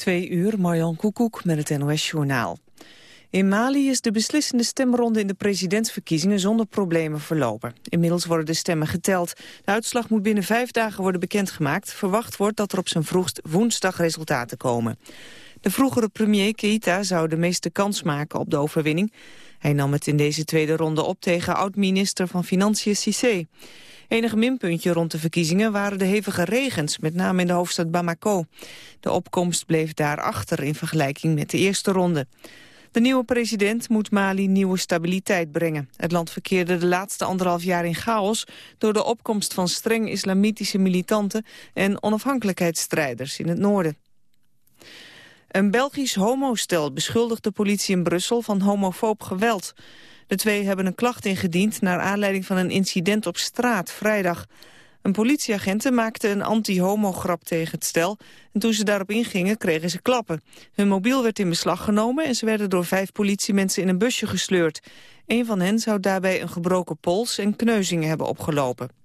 Twee uur, Marjan Koekoek met het NOS-journaal. In Mali is de beslissende stemronde in de presidentsverkiezingen zonder problemen verlopen. Inmiddels worden de stemmen geteld. De uitslag moet binnen vijf dagen worden bekendgemaakt. Verwacht wordt dat er op zijn vroegst woensdag resultaten komen. De vroegere premier Keita zou de meeste kans maken op de overwinning. Hij nam het in deze tweede ronde op tegen oud-minister van Financiën Cissé. Enige minpuntje rond de verkiezingen waren de hevige regens, met name in de hoofdstad Bamako. De opkomst bleef daar achter in vergelijking met de eerste ronde. De nieuwe president moet Mali nieuwe stabiliteit brengen. Het land verkeerde de laatste anderhalf jaar in chaos... door de opkomst van streng islamitische militanten... en onafhankelijkheidsstrijders in het noorden. Een Belgisch homostel beschuldigt de politie in Brussel van homofoob geweld. De twee hebben een klacht ingediend naar aanleiding van een incident op straat vrijdag. Een politieagenten maakte een anti-homo-grap tegen het stel... en toen ze daarop ingingen kregen ze klappen. Hun mobiel werd in beslag genomen... en ze werden door vijf politiemensen in een busje gesleurd. Een van hen zou daarbij een gebroken pols en kneuzingen hebben opgelopen.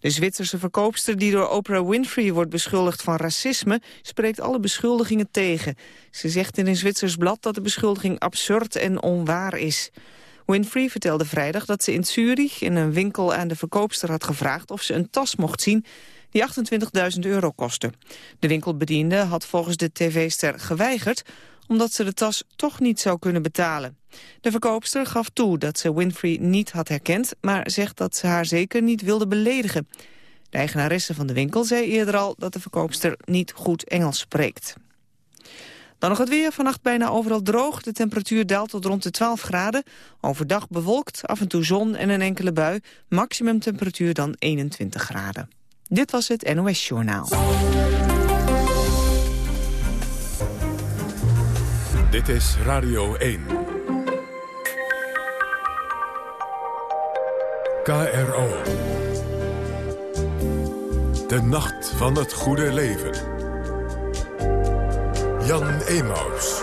De Zwitserse verkoopster die door Oprah Winfrey wordt beschuldigd van racisme... spreekt alle beschuldigingen tegen. Ze zegt in een Zwitsers blad dat de beschuldiging absurd en onwaar is. Winfrey vertelde vrijdag dat ze in Zurich in een winkel aan de verkoopster had gevraagd... of ze een tas mocht zien die 28.000 euro kostte. De winkelbediende had volgens de tv-ster geweigerd omdat ze de tas toch niet zou kunnen betalen. De verkoopster gaf toe dat ze Winfrey niet had herkend... maar zegt dat ze haar zeker niet wilde beledigen. De eigenaresse van de winkel zei eerder al dat de verkoopster niet goed Engels spreekt. Dan nog het weer. Vannacht bijna overal droog. De temperatuur daalt tot rond de 12 graden. Overdag bewolkt, af en toe zon en een enkele bui. Maximum temperatuur dan 21 graden. Dit was het NOS Journaal. Dit is Radio 1. KRO. De nacht van het goede leven. Jan Emaus.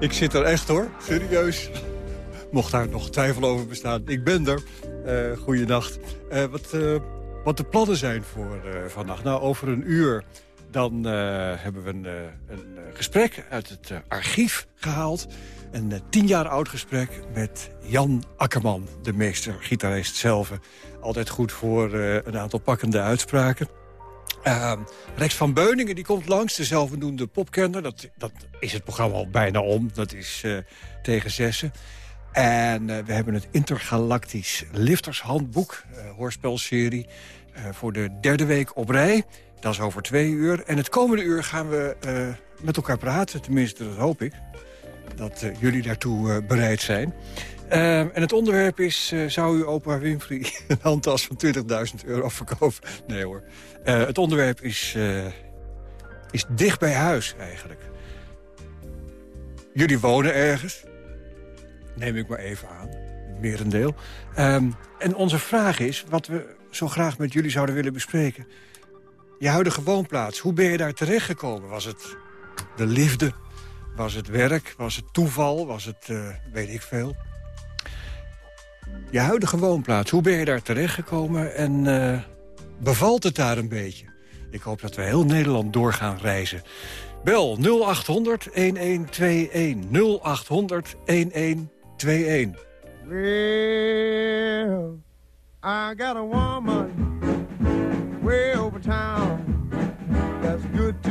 Ik zit er echt hoor, serieus. Mocht daar nog twijfel over bestaan. Ik ben er. Uh, goeienacht. Uh, wat, uh, wat de plannen zijn voor vannacht. Nou, over een uur dan hebben we een, een gesprek uit het archief gehaald. Een tien jaar oud gesprek met Jan Akkerman, de meester-gitarist zelf. Altijd goed voor een aantal pakkende uitspraken. Uh, Rex van Beuningen die komt langs, de zelfbenoemde popkenner. Dat, dat is het programma al bijna om. Dat is uh, tegen zessen. En uh, we hebben het Intergalactisch Liftershandboek, uh, hoorspelserie... voor de derde week op rij. Dat is over twee uur. En het komende uur gaan we met elkaar praten. Tenminste, dat hoop ik. Dat jullie daartoe bereid zijn. En het onderwerp is, zou u opa Winfrey een handtas van 20.000 euro verkopen? Nee hoor. Het onderwerp is, is dicht bij huis eigenlijk. Jullie wonen ergens. Neem ik maar even aan. Merendeel. Um, en onze vraag is, wat we zo graag met jullie zouden willen bespreken. Je huidige woonplaats, hoe ben je daar terechtgekomen? Was het de liefde? Was het werk? Was het toeval? Was het, weet ik veel? Je huidige woonplaats, hoe ben je daar terechtgekomen en uh, bevalt het daar een beetje? Ik hoop dat we heel Nederland door gaan reizen. Bel 0800 1121 0800 1121. Well, I got a woman way over town that's good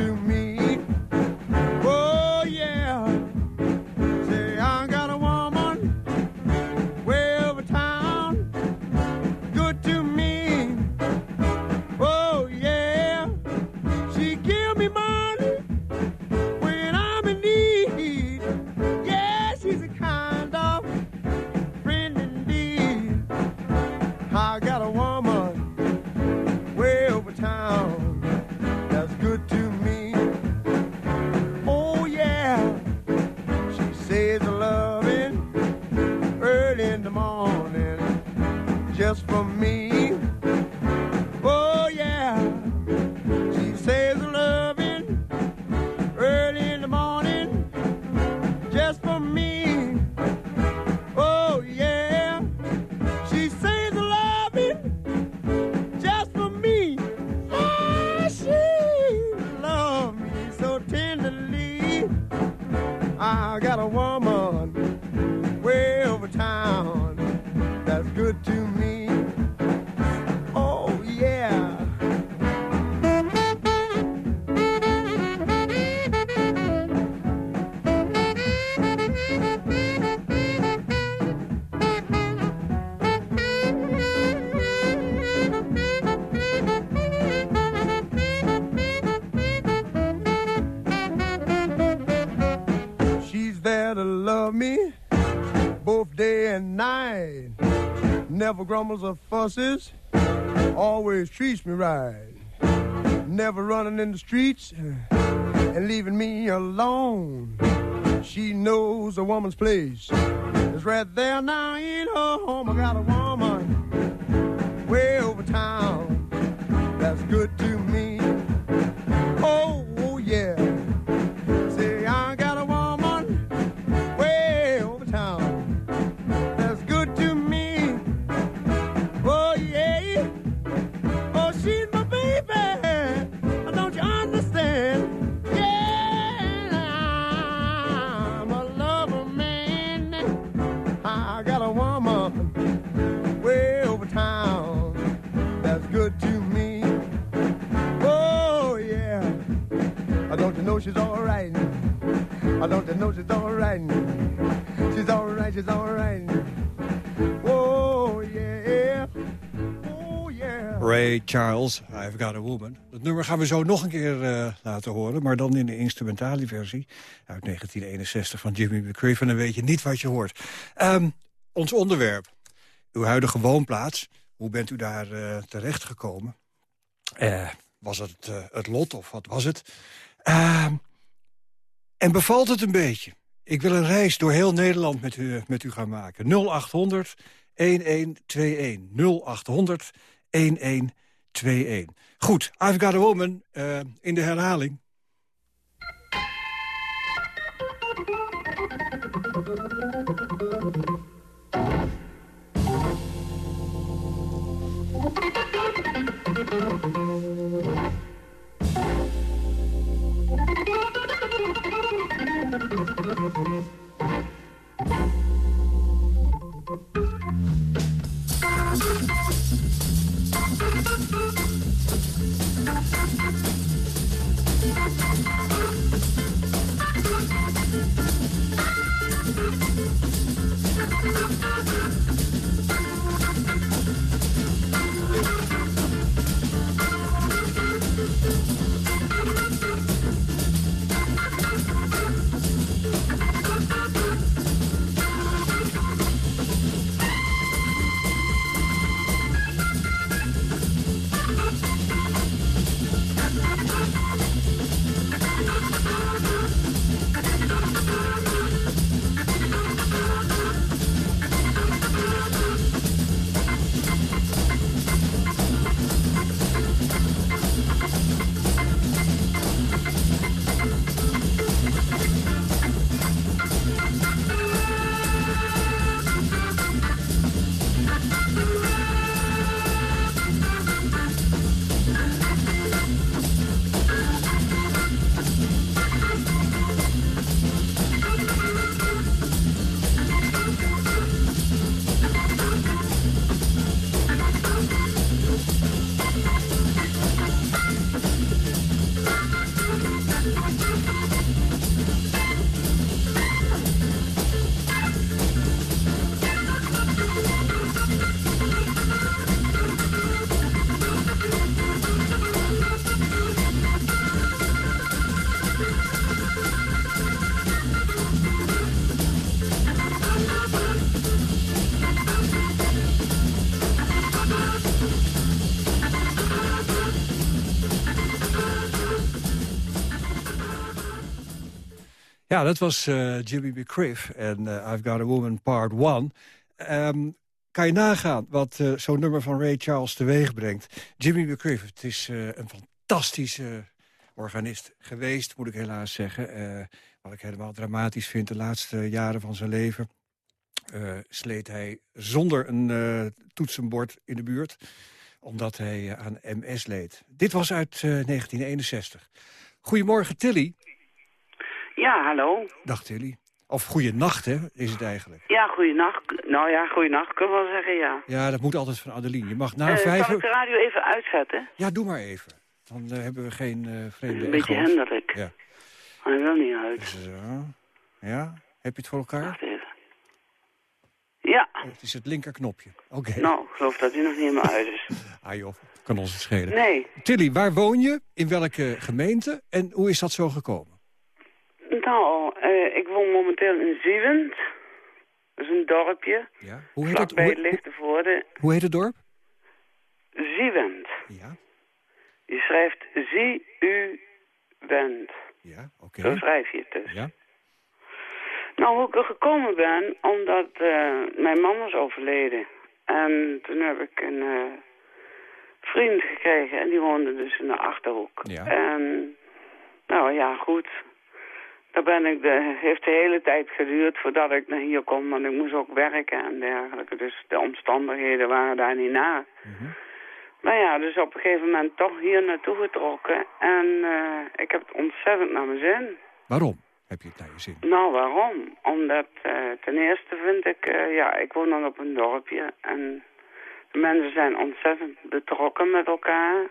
love me both day and night. Never grumbles or fusses, always treats me right. Never running in the streets uh, and leaving me alone. She knows a woman's place. It's right there now in her home. I got a woman way over town that's good to me. Know she's all right. She's she's all right. Oh yeah. Oh yeah. Ray Charles, I've Got a Woman. Dat nummer gaan we zo nog een keer eh, laten horen... maar dan in de instrumentale versie uit 1961 van Jimmy McCriff. En dan weet je niet wat je hoort. Ehm, ons onderwerp, uw huidige woonplaats. Hoe bent u daar uh, terechtgekomen? Uh, was het het lot of wat was het? En bevalt het een beetje? Ik wil een reis door heel Nederland met u, met u gaan maken. 0800 1121. 0800 1121. Goed, I've Got a Woman uh, in de herhaling. Ja, dat was uh, Jimmy McCriff en uh, I've Got a Woman Part 1. Um, kan je nagaan wat uh, zo'n nummer van Ray Charles teweeg brengt. Jimmy McCriff, het is een fantastische organist geweest, moet ik helaas zeggen. wat ik helemaal dramatisch vind, de laatste jaren van zijn leven... sleet hij zonder een toetsenbord in de buurt... omdat hij aan MS leed. Dit was uit 1961. Goedemorgen, Tilly. Ja, hallo. Dag Tilly. Of goeienacht, hè, is het eigenlijk. Ja, goeienacht. Nou ja, goeienacht kunnen we wel zeggen, ja. Ja, dat moet altijd van Adeline. Je mag na Eh, vijf kan ik de radio even uitzetten? Ja, doe maar even. Dan eh, hebben we geen eh vreemde Een beetje echo's. hinderlijk. Ja. Hij wil niet uit. Zo. Ja, heb je het voor elkaar? Wacht even. Ja, Het is het linkerknopje. Oké. nou, ik geloof dat hij nog niet helemaal uit is. Ah joh, kan ons het schelen. Nee, Tilly, waar woon je? In welke gemeente? En hoe is dat zo gekomen? nou, eh, ik woon momenteel in Ziewend. Dat is een dorpje. Ja. Hoe, heet het, hoe, Lichtenvoorde. hoe heet het dorp? Ziewend. Ja, Je schrijft Z-U-Wend. ja, oké. Zo schrijf je het dus. Ja, Nou, hoe ik er gekomen ben, omdat eh, mijn man was overleden. En toen heb ik een eh, vriend gekregen en die woonde dus in de Achterhoek. Ja. En, nou ja, goed. Daar ben ik de, heeft de hele tijd geduurd voordat ik naar hier kon, want ik moest ook werken en dergelijke. Dus de omstandigheden waren daar niet na. Mhm. Nou ja, dus op een gegeven moment toch hier naartoe getrokken. En eh, ik heb het ontzettend naar mijn zin. waarom heb je het naar je zin? Nou, waarom? Omdat eh, ten eerste vind ik, eh, ja, ik woon dan op een dorpje en de mensen zijn ontzettend betrokken met elkaar,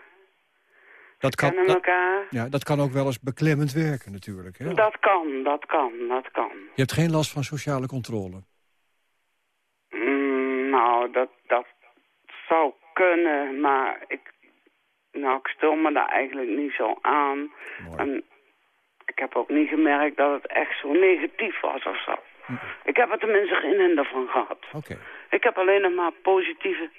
Dat kan, kennen dat, elkaar. ja, dat kan ook wel eens beklemmend werken natuurlijk. Hè? Dat kan, dat kan, dat kan. Je hebt geen last van sociale controle. Mm, nou, dat, kunnen, maar ik, nou, ik stel me daar eigenlijk niet zo aan. Mooi. En ik heb ook niet gemerkt dat het echt zo negatief was of zo. Ik heb er tenminste geen hinder van gehad. Oké. Ik heb alleen nog maar positieve...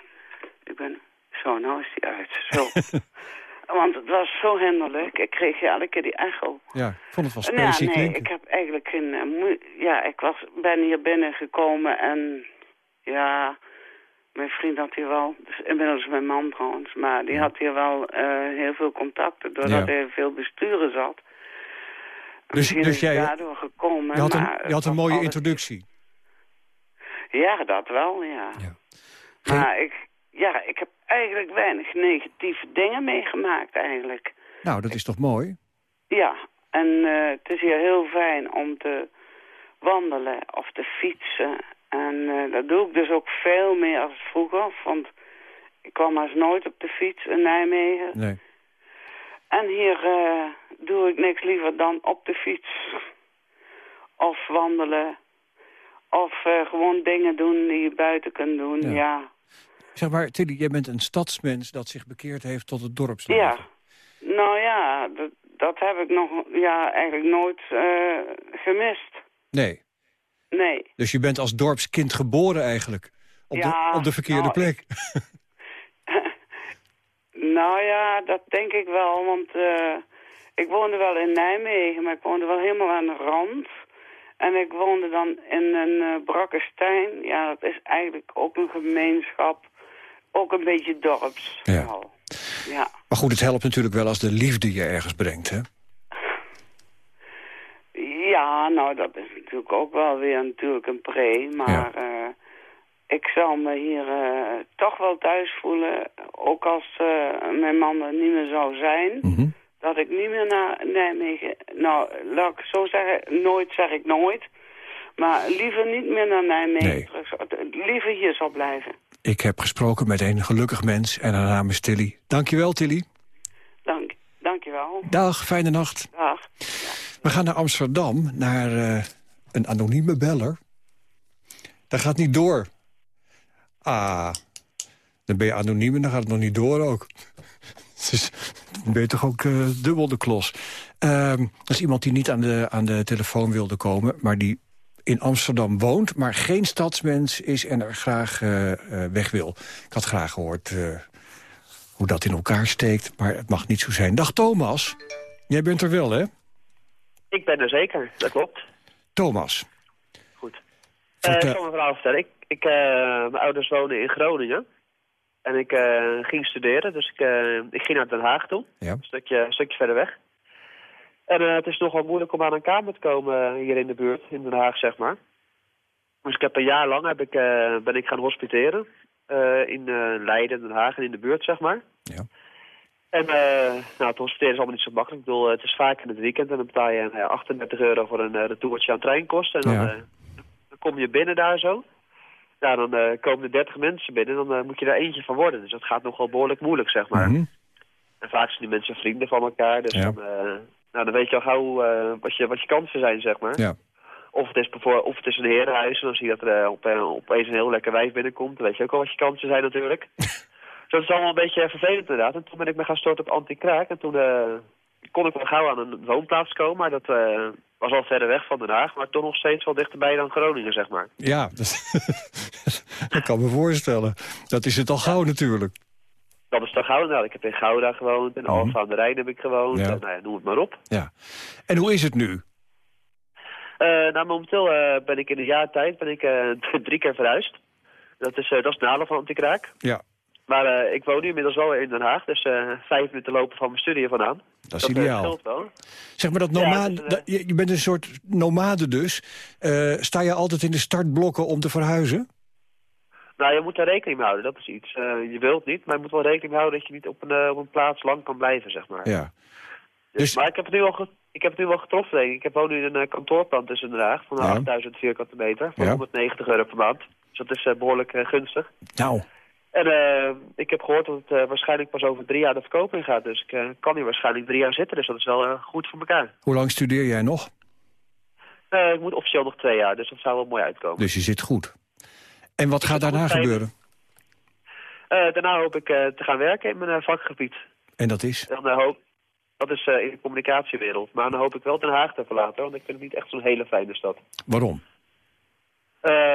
Ik ben... Zo, nou is die uit. Zo. Want het was zo hinderlijk. Ik kreeg elke keer die echo. Ja, ik vond het wel Ja, spacey nee, ik heb eigenlijk geen... eh, ja, ik was, ben hier binnengekomen en... Ja, mijn vriend had hier wel... Dus inmiddels mijn man trouwens. Maar die had hier wel eh, heel veel contacten. Doordat Ja. hij veel besturen zat. Dus- dus jij- daardoor gekomen. Je had een, je had een mooie introductie. Ja, dat wel, ja. Ja. Maar ik, ja, ik heb eigenlijk weinig negatieve dingen meegemaakt eigenlijk. Nou, dat is toch mooi? Ja, en eh, het is hier heel fijn om te wandelen of te fietsen. En eh, dat doe ik dus ook veel meer als vroeger, want ik kwam haast nooit op de fiets in Nijmegen. Nee. En hier eh, doe ik niks liever dan op de fiets. Of wandelen. Of eh, gewoon dingen doen die je buiten kunt doen, Ja. ja. Zeg maar, Tilly, jij bent een stadsmens dat zich bekeerd heeft tot het dorpsleven. Ja, nou ja, dat, dat heb ik nog ja, eigenlijk nooit gemist. Nee. Nee. Dus je bent als dorpskind geboren eigenlijk. Op, Ja, de, op de verkeerde nou, plek. Nou ja, dat denk ik wel, want eh, ik woonde wel in Nijmegen, maar ik woonde wel helemaal aan de rand. En ik woonde dan in een uh, Brakkestein. Ja, dat is eigenlijk ook een gemeenschap, ook een beetje dorps. Ja. Maar goed, het helpt natuurlijk wel als de liefde je ergens brengt, hè? Ja, nou dat is natuurlijk ook wel weer natuurlijk een pre, maar eh, ik zou me hier eh, toch wel thuis voelen, ook als eh, mijn man er niet meer zou zijn, Mhm. dat ik niet meer naar Nijmegen, nou laat ik zo zeggen, nooit zeg ik nooit, maar liever niet meer naar Nijmegen Nee. terug, liever hier zou blijven. Ik heb gesproken met een gelukkig mens en haar naam is Tilly. Dankjewel, Tilly. Dank, dankjewel. Dag, fijne nacht. Dag. We gaan naar Amsterdam, naar eh, een anonieme beller. Dat gaat niet door. Ah, dan ben je anoniem en dan gaat het nog niet door ook. Dus dan ben je toch ook eh, dubbel de klos. Ehm, dat is iemand die niet aan de, aan de telefoon wilde komen... maar die in Amsterdam woont, maar geen stadsmens is... en er graag eh, weg wil. Ik had graag gehoord eh, hoe dat in elkaar steekt, maar het mag niet zo zijn. Dag Thomas, jij bent er wel, hè? Ik ben er zeker, dat klopt. Thomas. Goed. Vertel- ik zal mijn verhaal vertellen. Ik, ik, eh, mijn ouders wonen in Groningen. En ik eh, ging studeren, dus ik, ik ging naar Den Haag toe. Ja. Een stukje, een stukje verder weg. En het is nogal moeilijk om aan een kamer te komen hier in de buurt, in Den Haag, zeg maar. Dus ik heb een jaar lang heb ik, ben ik gaan hospiteren. in Leiden, Den Haag en in de buurt, zeg maar. Ja. En uh, nou, transporteren is allemaal niet zo makkelijk. Ik bedoel, het is vaak in het weekend en dan betaal je uh, 38 euro voor een retourtje aan treinkosten. En dan, Ja. eh, dan kom je binnen daar zo. Ja, dan eh, komen er 30 mensen binnen en dan eh, moet je daar eentje van worden. Dus dat gaat nogal behoorlijk moeilijk, zeg maar. Mhm. En vaak zijn die mensen vrienden van elkaar. Dus Ja. dan, eh, nou, dan weet je al gauw eh, wat, je, wat je kansen zijn, zeg maar. Ja. Of het is bijvoorbeeld, of het is een herenhuis en dan zie je dat er eh, op, eh, opeens een heel lekker wijf binnenkomt. Dan weet je ook al wat je kansen zijn natuurlijk. dus dat is allemaal een beetje vervelend inderdaad. En toen ben ik me gaan storten op anti-kraak. En toen eh, kon ik wel gauw aan een woonplaats komen. Maar dat eh, was al verder weg van Den Haag. Maar toch nog steeds wel dichterbij dan Groningen, zeg maar. Ja, dat, dat kan me voorstellen. Dat is het al gauw natuurlijk. Dat is dan Gouda. Nou, ik heb in Gouda gewoond. In Alphen aan de Rijn heb ik gewoond. Ja. En, nou ja, noem het maar op. Ja. En hoe is het nu? Eh, nou, momenteel ben ik in een jaar tijd ben ik, drie keer verhuisd. Dat is, dat is het nadeel van Antikraak. Ja, Maar eh, ik woon nu inmiddels wel in Den Haag, dus eh, vijf minuten lopen van mijn studie vandaan. dat is eh, ideaal. wel. Zeg maar dat Ja, nomade, dus, dat- je, bent een soort nomade dus. Sta je altijd in de startblokken om te verhuizen? Nou, je moet daar rekening mee houden, dat is iets. Je wilt niet, maar je moet wel rekening houden dat je niet op een, op een plaats lang kan blijven, zeg maar. Ja. Dus, Dus- maar ik heb, het nu al ik heb het nu wel getroffen, denk ik. Ik heb woon nu in een kantoorpand tussen Den Haag van Ja. 8000 vierkante meter. Voor Ja. 190 euro per maand. Dus dat is eh, behoorlijk eh, gunstig. Nou, En eh, ik heb gehoord dat het eh, waarschijnlijk pas over drie jaar de verkoop in gaat. Dus ik eh, kan hier waarschijnlijk drie jaar zitten. Dus dat is wel goed voor elkaar. hoe lang studeer jij nog? Ik moet officieel nog twee jaar, dus dat zou wel mooi uitkomen. Dus je zit goed. En wat gaat daarna gebeuren? Daarna hoop ik te gaan werken in mijn vakgebied. En dat is? Dan hoop, dat is in de communicatiewereld. Maar dan hoop ik wel Den Haag te verlaten, want ik vind het niet echt zo'n hele fijne stad. Waarom?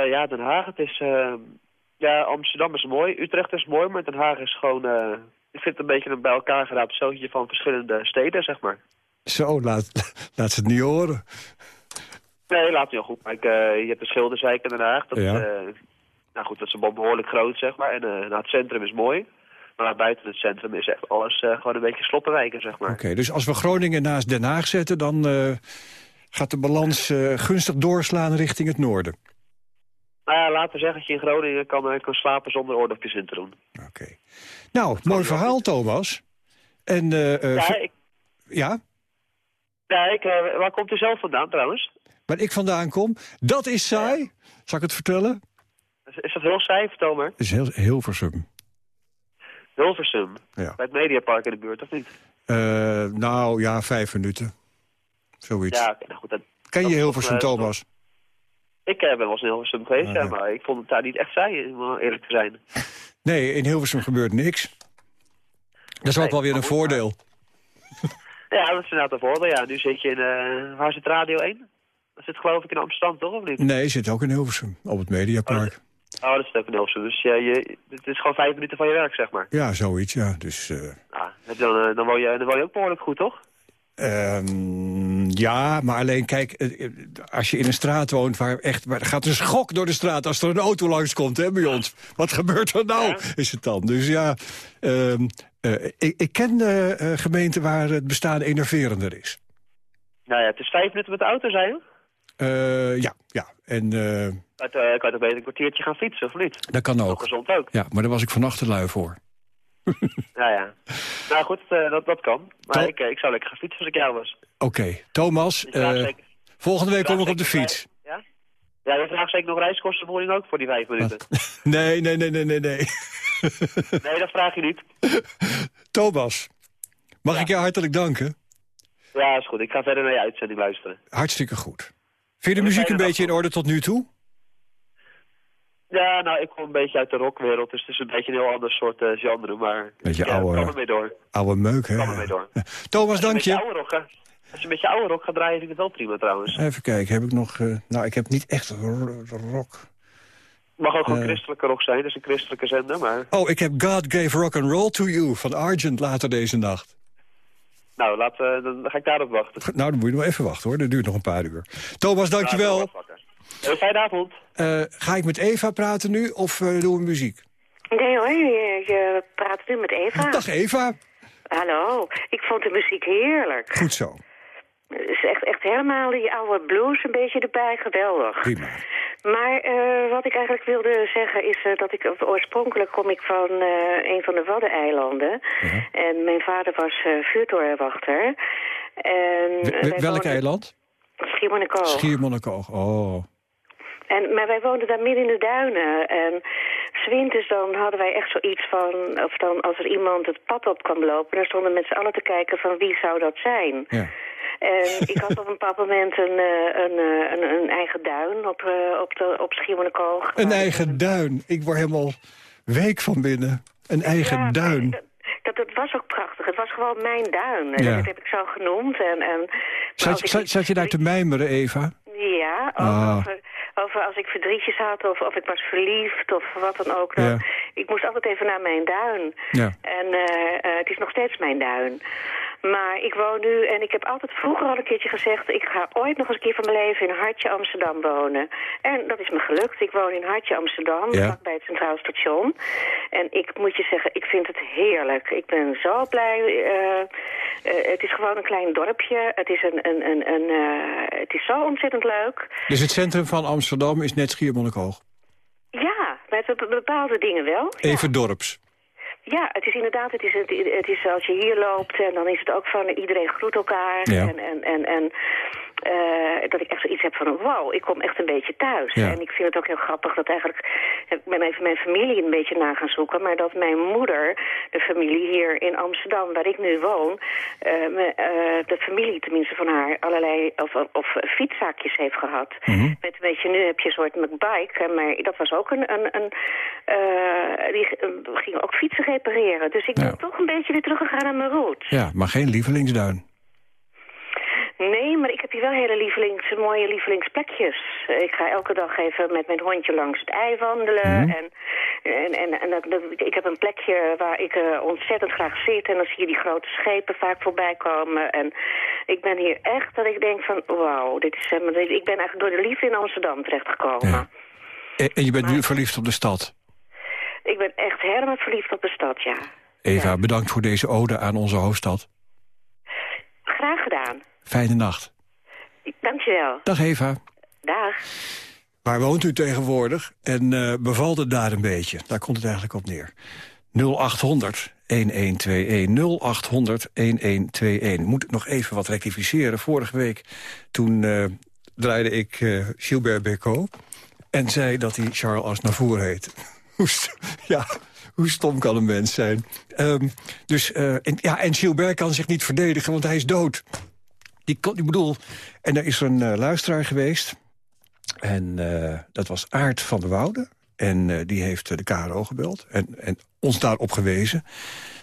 Ja, Den Haag, het is... ja, Amsterdam is mooi, Utrecht is mooi, maar Den Haag is gewoon... eh, ik vind het een beetje een bij elkaar geraapt zootje van verschillende steden, zeg maar. Zo, laat, laat ze het niet horen. Nee, laat niet al goed. Maar ik, eh, je hebt de Schilderswijk in Den Haag. Dat, Ja. eh, nou goed, dat is wel behoorlijk groot, zeg maar. En nou, het centrum is mooi. Maar buiten het centrum is echt alles gewoon een beetje sloppenwijken, zeg maar. Oké, dus als we Groningen naast Den Haag zetten... dan gaat de balans gunstig doorslaan richting het noorden. Nou ja, laten we zeggen dat je in Groningen kan, eh, kan slapen zonder oordopjes in te doen. Oké. Nou, mooi verhaal, Thomas. En, eh, eh, Ja, ik, ja, ja ik, waar komt u zelf vandaan trouwens? waar ik vandaan kom, dat is saai. Zal ik het vertellen? Is, is dat heel saai, vertel maar. Het is heel, Hilversum. Hilversum. Ja. Bij het Mediapark in de buurt, of niet? Eh, nou ja, vijf minuten. Zoiets. Ja, nou goed. Dat, Ken je Hilversum, Thomas? Ik eh, ben wel eens in Hilversum geweest, ja, maar ik vond het daar niet echt saai, om eerlijk te zijn. Nee, in Hilversum gebeurt niks. Dat is ook wel weer een voordeel. Ja, dat is inderdaad een voordeel. Ja, nu zit je in, eh, waar zit Radio 1? Dat zit geloof ik in Amsterdam, toch, of niet? Nee, zit ook in Hilversum, op het Mediapark. Oh, dat zit ook in Hilversum. Dus ja, je, het is gewoon vijf minuten van je werk, zeg maar. Ja, zoiets, ja. Dus, eh, je dan, dan, woon je, dan woon je ook behoorlijk goed, toch? Ehm, ja, maar alleen kijk, eh, eh, als je in een straat woont waar echt... Waar, er gaat een schok door de straat als er een auto langskomt hè, bij ons. Wat gebeurt er nou, is het dan. Dus ja, ehm, eh, ik, ik ken eh, gemeenten waar het bestaan enerverender is. Nou ja, het is vijf minuten met de auto, zei je? Eh, ja, ja. En Kan je, je toch beter een kwartiertje gaan fietsen, of niet? dat kan ook. gezond ook. Ja, maar daar was ik vannacht te lui voor. Ja, ja. Nou goed, eh, dat, dat kan. Maar ik, eh, ik zou lekker gaan fietsen als ik jou was. Oké, Thomas, vraag zeker- volgende week kom ik vraag op de fiets. Ja? Ja, je vraagt zeker nog reiskostenvergoeding ook voor die vijf minuten. Nee, nee, nee, nee, nee, nee. Nee, dat vraag je niet. Thomas, mag ik jou hartelijk danken? Ja, is goed. Ik ga verder naar je uitzending luisteren. Hartstikke goed. Vind je de muziek een beetje in orde tot nu toe? Ja, nou, ik kom een beetje uit de rockwereld, dus het is een beetje een heel ander soort eh, genre, maar Beetje ja, oude- kan ermee door. Oude meuk, hè? Kan ermee door. Thomas, dank je. oude rock, als je een beetje oude rock gaat draaien, vind ik het wel prima trouwens. Even kijken, heb ik nog... eh, nou, ik heb niet echt ro- rock. Het mag ook een Eh. christelijke rock zijn, dus een christelijke zender, maar... Oh, ik heb God Gave Rock and Roll to You van Argent later deze nacht. Nou, laat, eh, dan, ga ik daarop wachten. Nou, dan moet je nog even wachten, hoor. Dat duurt nog een paar uur. Thomas, dankjewel. Nou, Een fijne avond. Eh ga ik met Eva praten nu of eh, doen we muziek? Nee hoor, je, je praat nu met Eva. Dag Eva. Hallo, ik vond de muziek heerlijk. Goed zo. Het is echt, echt helemaal die oude blues een beetje erbij, geweldig. Prima. Maar eh, wat ik eigenlijk wilde zeggen is eh, dat ik oorspronkelijk kom ik van eh, een van de Waddeneilanden. En mijn vader was eh vuurtorenwachter. En, welk eiland? Schiermonnikoog. Schiermonnikoog. Oh. En, maar wij woonden daar midden in de duinen. En zwinters dan hadden wij echt zoiets van... of dan als er iemand het pad op kwam lopen... dan stonden met z'n allen te kijken van wie zou dat zijn. Ja. En ik had op een bepaald moment een, eh, een, eh, een, een eigen duin op, eh, op, de, op Schiermonnikoog. Een eigen duin. Ik word helemaal week van binnen. Een eigen Ja, duin. Dat, dat, dat was ook prachtig. Het was gewoon mijn duin. Ja. Dat heb ik zo genoemd. En, en, Zat, ik je daar te mijmeren, Eva? Ja, ook Ah. Over, als ik verdrietjes had of, of ik was verliefd of wat dan ook. Dan, Ja. Ik moest altijd even naar mijn duin. Ja. En eh, het is nog steeds mijn duin. Maar ik woon nu, en ik heb altijd vroeger al een keertje gezegd... ik ga ooit nog eens een keer van mijn leven in Hartje Amsterdam wonen. En dat is me gelukt. Ik woon in Hartje Amsterdam, Ja. vlakbij het Centraal Station. En ik moet je zeggen, ik vind het heerlijk. Ik ben zo blij. eh, eh, het is gewoon een klein dorpje. Het is, een, een, een, een, eh, het is zo ontzettend leuk. Dus het centrum van Amsterdam is net Schiermonnikoog. Ja, met be- bepaalde dingen wel. Ja. Even dorps. Ja, het is inderdaad, het is, het, het is als je hier loopt en dan is het ook van iedereen groet elkaar. Ja. En, en, en, en eh, dat ik echt zoiets heb van wow, ik kom echt een beetje thuis. Ja. En ik vind het ook heel grappig dat eigenlijk, ik ben even mijn familie een beetje na gaan zoeken, maar dat mijn moeder, de familie hier in Amsterdam, waar ik nu woon, eh, me- eh, de familie tenminste van haar allerlei, of, of fietszaakjes heeft gehad. Mhm. Met, weet je, nu heb je een soort McBike, maar dat was ook een, een, een eh, die eh, ging ook fietsen repareren. Dus ik Ja. ben toch een beetje weer teruggegaan naar mijn roots. Ja, maar geen lievelingsduin. Nee, maar ik heb hier wel hele lievelings, mooie lievelingsplekjes. Ik ga elke dag even met mijn hondje langs het ei wandelen. Mhm. En, en, en, en dat, dat- ik heb een plekje waar ik eh, ontzettend graag zit. En dan zie je die grote schepen vaak voorbij komen. En ik ben hier echt dat ik denk van, wauw, dit is, ik ben eigenlijk door de liefde in Amsterdam terechtgekomen. Ja. En, en je bent nu verliefd op de stad. Ik ben echt helemaal verliefd op de stad, ja. Eva, Ja. bedankt voor deze ode aan onze hoofdstad. Graag gedaan. Fijne nacht. Dankjewel. Dag Eva. Dag. Waar woont u tegenwoordig en eh, bevalt het daar een beetje? Daar komt het eigenlijk op neer. 0800 1121 0800 1121. Moet ik nog even wat rectificeren. Vorige week toen eh, draaide ik eh, Gilbert Bécaud... en zei dat hij Charles Aznavour heet. Ja, hoe stom kan een mens zijn? Ehm, dus, eh, en, ja, en Gilbert kan zich niet verdedigen, want hij is dood. Die, ik bedoel, en er is een eh, luisteraar geweest... En eh, dat was Aart van der Woude. En eh, die heeft de KRO gebeld en, en ons daarop gewezen.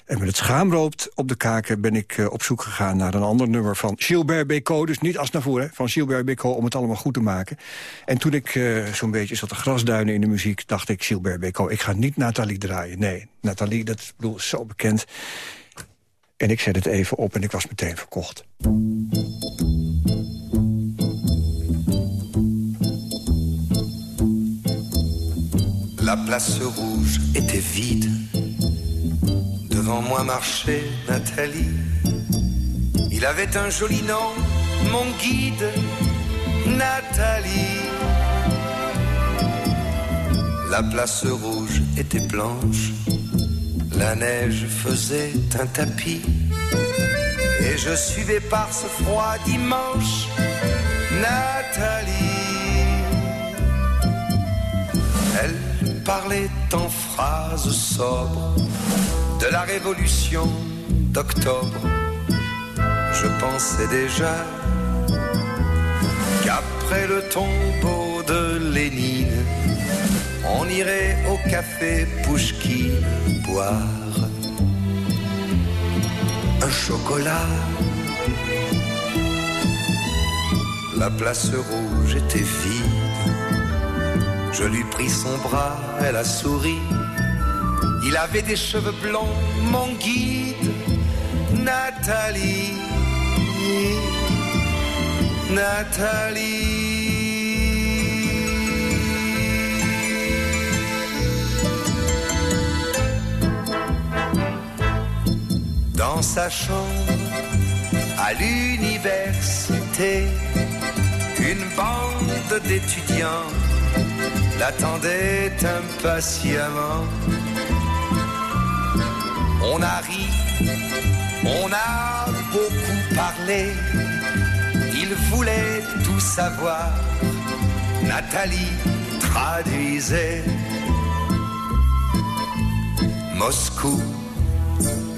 En met het schaamrood op de kaken ben ik op zoek gegaan naar een ander nummer van Gilbert Bécaud. Dus niet Asnavour, hè, van Gilbert Bécaud, om het allemaal goed te maken. En toen ik zo'n beetje zat te grasduinen in de muziek, dacht ik Gilbert Bécaud. Ik ga niet Nathalie draaien. Nee, Nathalie, dat bedoel, is zo bekend. En ik zet het even op en ik was meteen verkocht. La place rouge était vide. Devant moi marchait Nathalie. Il avait un joli nom, mon guide, Nathalie. La place rouge était blanche. La neige faisait un tapis. Et je suivais par ce froid dimanche Nathalie. Elle parlait en phrases sobres de la révolution d'octobre. Je pensais déjà qu'après le tombeau de on irait au café Pouchki boire un chocolat. La place rouge était vide. Je lui pris son bras, elle a souri. Il avait des cheveux blonds, mon guide, Nathalie. Nathalie. Dans sa chambre, à l'université, une bande d'étudiants l'attendait impatiemment. On a ri, on a beaucoup parlé, il voulait tout savoir. Nathalie traduisait Moscou,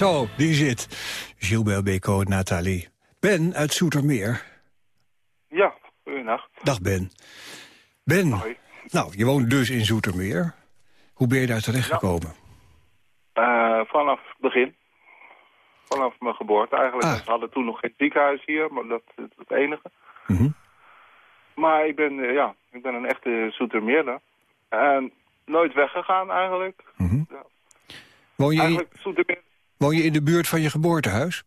Zo, die zit. Gilbert Beko, Nathalie. Ben uit Soetermeer. Ja, goedenacht. Dag Ben. Ben, Hoi. nou, je woont dus in Zoetermeer. Hoe ben je daar terechtgekomen? Eh, vanaf het begin. Vanaf mijn geboorte eigenlijk. Ah. We hadden toen nog geen ziekenhuis hier, maar dat is het enige. Mhm. Maar ik ben, eh, ja, ik ben een echte Zoetermeerder. En nooit weggegaan eigenlijk. Mhm. Ja. Woon, je in, Eigenlijk Zoetermeer... woon je in de buurt van je geboortehuis?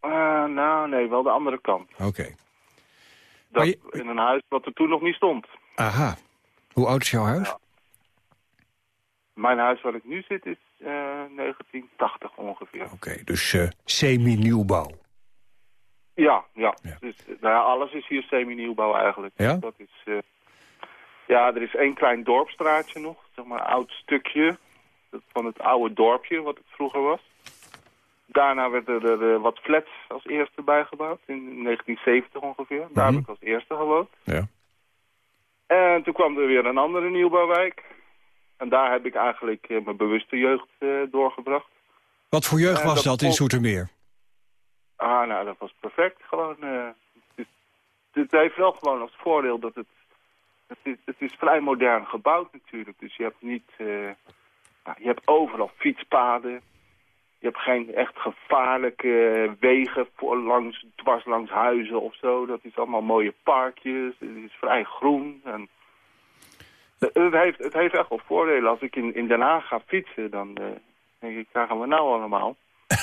eh, nou, nee, wel de andere kant. Oké. Dat, Maar je- In een huis wat er toen nog niet stond. Aha. Hoe oud is jouw huis? Ja. Mijn huis waar ik nu zit is eh, 1980 ongeveer. Oké, dus eh, semi-nieuwbouw. Ja, ja. Ja. Dus, eh, nou ja, alles is hier semi-nieuwbouw eigenlijk. Ja? Dat is, eh, ja, er is één klein dorpstraatje nog, zeg maar een oud stukje van het oude dorpje wat het vroeger was. Daarna werden er wat flats als eerste bijgebouwd, in 1970 ongeveer. Daar Mhm. heb ik als eerste gewoond. Ja. En toen kwam er weer een andere nieuwbouwwijk. En daar heb ik eigenlijk eh, mijn bewuste jeugd eh, doorgebracht. Wat voor jeugd was dat dat in Zoetermeer? Ah, nou, dat was perfect. Gewoon, eh, het, het heeft wel gewoon als voordeel dat het... Het is, het is vrij modern gebouwd natuurlijk. Dus je hebt niet... je hebt overal fietspaden. Je hebt geen echt gevaarlijke wegen voor langs, dwars langs huizen of zo. Dat is allemaal mooie parkjes. Het is vrij groen. En het, heeft, het heeft echt wel voordelen. Als ik in, in Den Haag ga fietsen, dan eh, denk ik, daar gaan we nou allemaal.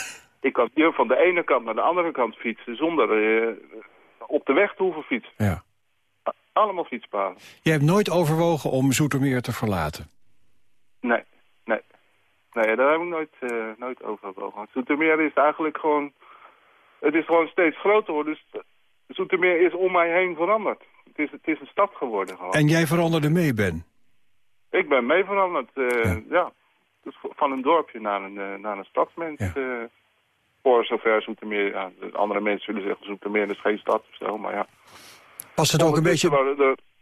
ik kan hier van de ene kant naar de andere kant fietsen zonder eh, op de weg te hoeven fietsen. Ja. Allemaal fietspaden. Je hebt nooit overwogen om Zoetermeer te verlaten? Nee, nee. Nee, daar heb ik nooit, eh nooit over gewogen. Zoetermeer is eigenlijk gewoon... Het is gewoon steeds groter geworden. Dus Zoetermeer is om mij heen veranderd. Het is, het is een stad geworden gewoon. En jij veranderde mee, Ben? Ik ben mee veranderd, eh, Ja. ja. Dus van een dorpje naar een, eh, naar een stadsmens. Ja. eh, voor zover Zoetermeer... Ja, andere mensen zullen zeggen Zoetermeer is geen stad of zo, maar ja. Past het ook een beetje,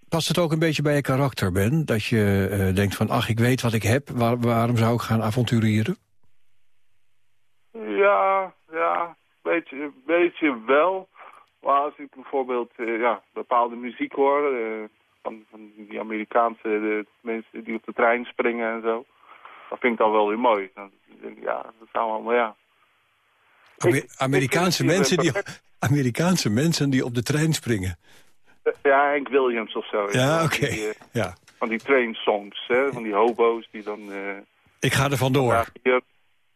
past het ook een beetje bij je karakter, Ben? Dat je eh, denkt van, ach, ik weet wat ik heb. Waar- waarom zou ik gaan avonturieren? Ja, ja. beetje, beetje wel. Maar als ik bijvoorbeeld eh, ja, bepaalde muziek hoor... eh, van, van die Amerikaanse de mensen die op de trein springen en zo... dat vind ik dan wel weer mooi. Dan denk ik, ja, dat zou allemaal, ja... Amer- ik- Amerikaanse, ik mensen die. Amerikaanse mensen die op de trein springen. Ja, Hank Williams of zo. Ja, oké. eh, Ja. Van die train songs, hè? van die hobo's die dan... eh, Ik ga er vandoor.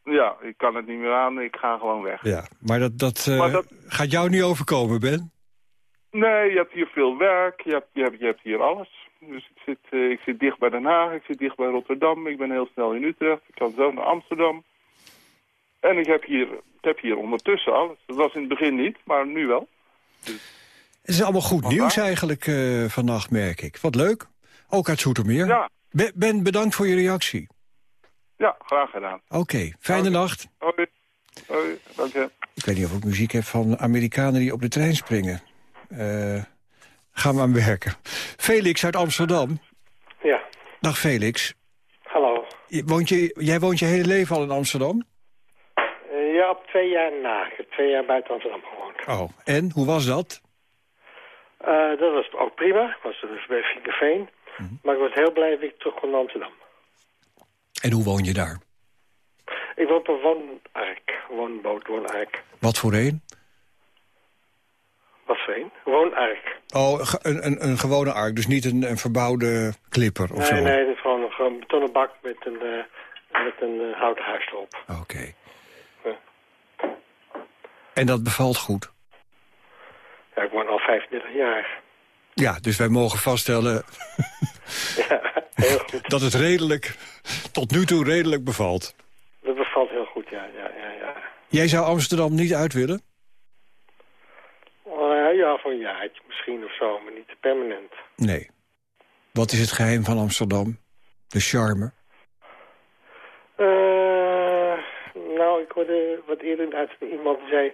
ja, ik kan het niet meer aan, ik ga gewoon weg. Ja, maar dat, dat, eh, Maar dat- gaat jou niet overkomen, Ben? Nee, je hebt hier veel werk, je hebt, je hebt, je hebt hier alles. Dus ik zit, ik zit dicht bij Den Haag, ik zit dicht bij Rotterdam, ik ben heel snel in Utrecht, ik kan zo naar Amsterdam. En ik heb hier, ik heb hier ondertussen alles. Dat was in het begin niet, maar nu wel. Het is allemaal goed Vandaag? nieuws eigenlijk eh, vannacht, merk ik. Wat leuk. Ook uit Zoetermeer. Ja, Ben, ben, bedankt voor je reactie. ja, graag gedaan. Oké, fijne nacht. Hoi, hoi, dank je. Ik weet niet of ik muziek heb van Amerikanen die op de trein springen. Eh gaan we aan werken. Felix uit Amsterdam. Ja, Dag Felix. hallo. Je- Woont je, jij woont je hele leven al in Amsterdam? Eh, ja, op twee jaar na. Ik heb twee jaar buiten Amsterdam gewoond. Oh. En, hoe was dat? Eh, dat was ook prima. Ik was dus bij Vinkerveen. Maar ik was heel blij dat ik terug kon naar Amsterdam. En hoe woon je daar? Ik woon op een woonark. Woonboot, woonark. Wat voor een? Wat voor een? Woonark. Oh, een, een, een gewone ark, dus niet een, een verbouwde klipper of nee, zo? nee, het is gewoon een, een betonnen bak met een, eh, met een eh, houten huis erop. Oké. Ja. En dat bevalt goed? Ja, ik woon al 35 jaar. Ja, dus wij mogen vaststellen ja, heel goed. dat het redelijk, tot nu toe redelijk bevalt. Dat bevalt heel goed, ja, ja, ja, ja. Jij zou Amsterdam niet uit willen? Eh, ja, voor een jaartje misschien of zo, maar niet permanent. Nee. Wat is het geheim van Amsterdam? De charme? Eh, nou, ik hoorde wat eerder uitzending iemand die zei...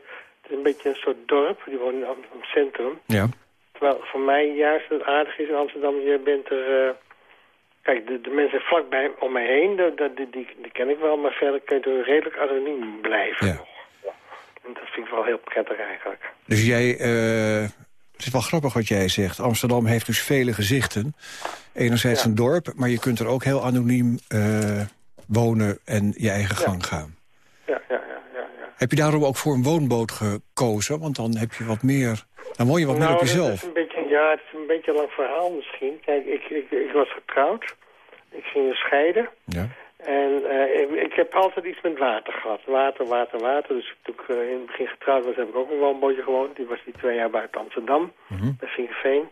is een beetje een soort dorp, die woont in Amsterdam Centrum. Ja. Terwijl voor mij juist het aardig is in Amsterdam, je bent er... eh, kijk, de, de mensen vlakbij om mij heen, de, de, die, die, die ken ik wel... maar verder kun je er redelijk anoniem blijven Ja. En dat vind ik wel heel prettig eigenlijk. Dus jij... eh, het is wel grappig wat jij zegt. Amsterdam heeft dus vele gezichten. Enerzijds Ja. een dorp, maar je kunt er ook heel anoniem eh, wonen en je eigen gang gaan. Ja. ja. Heb je daarom ook voor een woonboot gekozen? Want dan heb je wat meer... Dan woon je wat meer op Nou, jezelf. is een beetje, ja, het is een beetje een lang verhaal misschien. Kijk, ik, ik, ik was getrouwd. Ik ging scheiden. Ja. En eh, ik, ik heb altijd iets met water gehad. Water, water, water. Dus toen ik eh, in het begin getrouwd was, heb ik ook een woonbootje gewoond. Die was die twee jaar buiten Amsterdam, Mhm. bij Vinkerveen.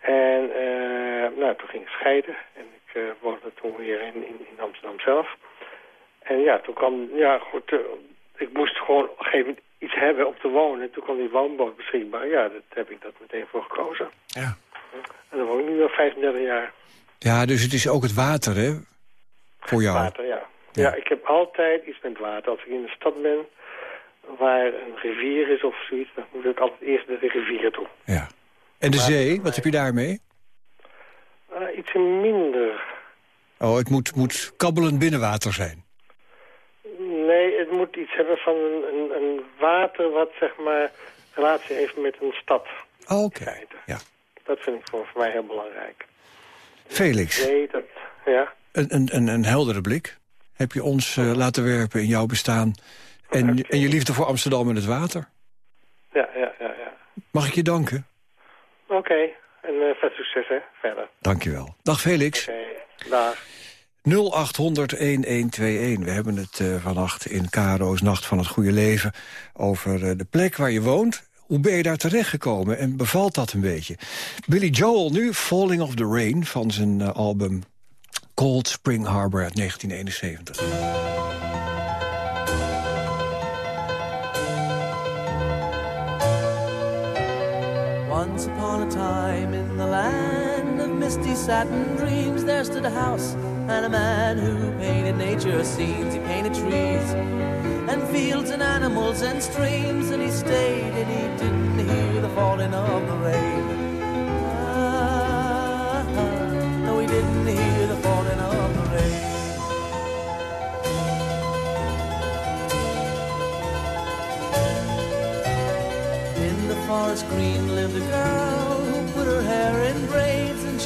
En eh, nou, toen ging ik scheiden. En ik woonde toen weer in, in, in Amsterdam zelf. En ja, toen kwam, ja goed, ik moest gewoon op een gegeven moment iets hebben om te wonen. En toen kwam die woonboot beschikbaar. Ja, dat heb ik dat meteen voor gekozen. Ja. En dan woon ik nu al 35 jaar. ja, dus het is ook het water, hè? Voor jou. Water, ja. Ja. ja. ik heb altijd iets met water. Als ik in de stad ben waar een rivier is of zoiets, dan moet ik altijd eerst naar de rivier toe. Ja. En de zee, wat heb je daarmee? Uh, iets minder. Oh, het moet, moet kabbelend binnenwater zijn. Moet iets hebben van een, een, een water wat zeg maar relatie heeft met een stad. Oké. Ja. Dat vind ik voor, voor mij heel belangrijk. Felix, Nee, dat, ja. een, een, een, een heldere blik heb je ons eh, laten werpen in jouw bestaan. En, en je liefde voor Amsterdam en het water. Ja, ja, ja, ja. Mag ik je danken? Oké, en uh, veel succes hè, verder. Dank je wel. Dag Felix. Oké, dag. 0800-1121. We hebben het eh, vannacht in Karo's Nacht van het Goede Leven... over eh, de plek waar je woont. Hoe ben je daar terechtgekomen en bevalt dat een beetje? Billy Joel nu, Falling of the Rain... van zijn eh, album Cold Spring Harbor uit 1971. Once upon a time in the land misty satin dreams. There stood a house and a man who painted nature scenes. He painted trees and fields and animals and streams. And he stayed and he didn't hear the falling of the rain. Ah, no, he didn't hear the falling of the rain. In the forest green lived a girl who put her hair in braids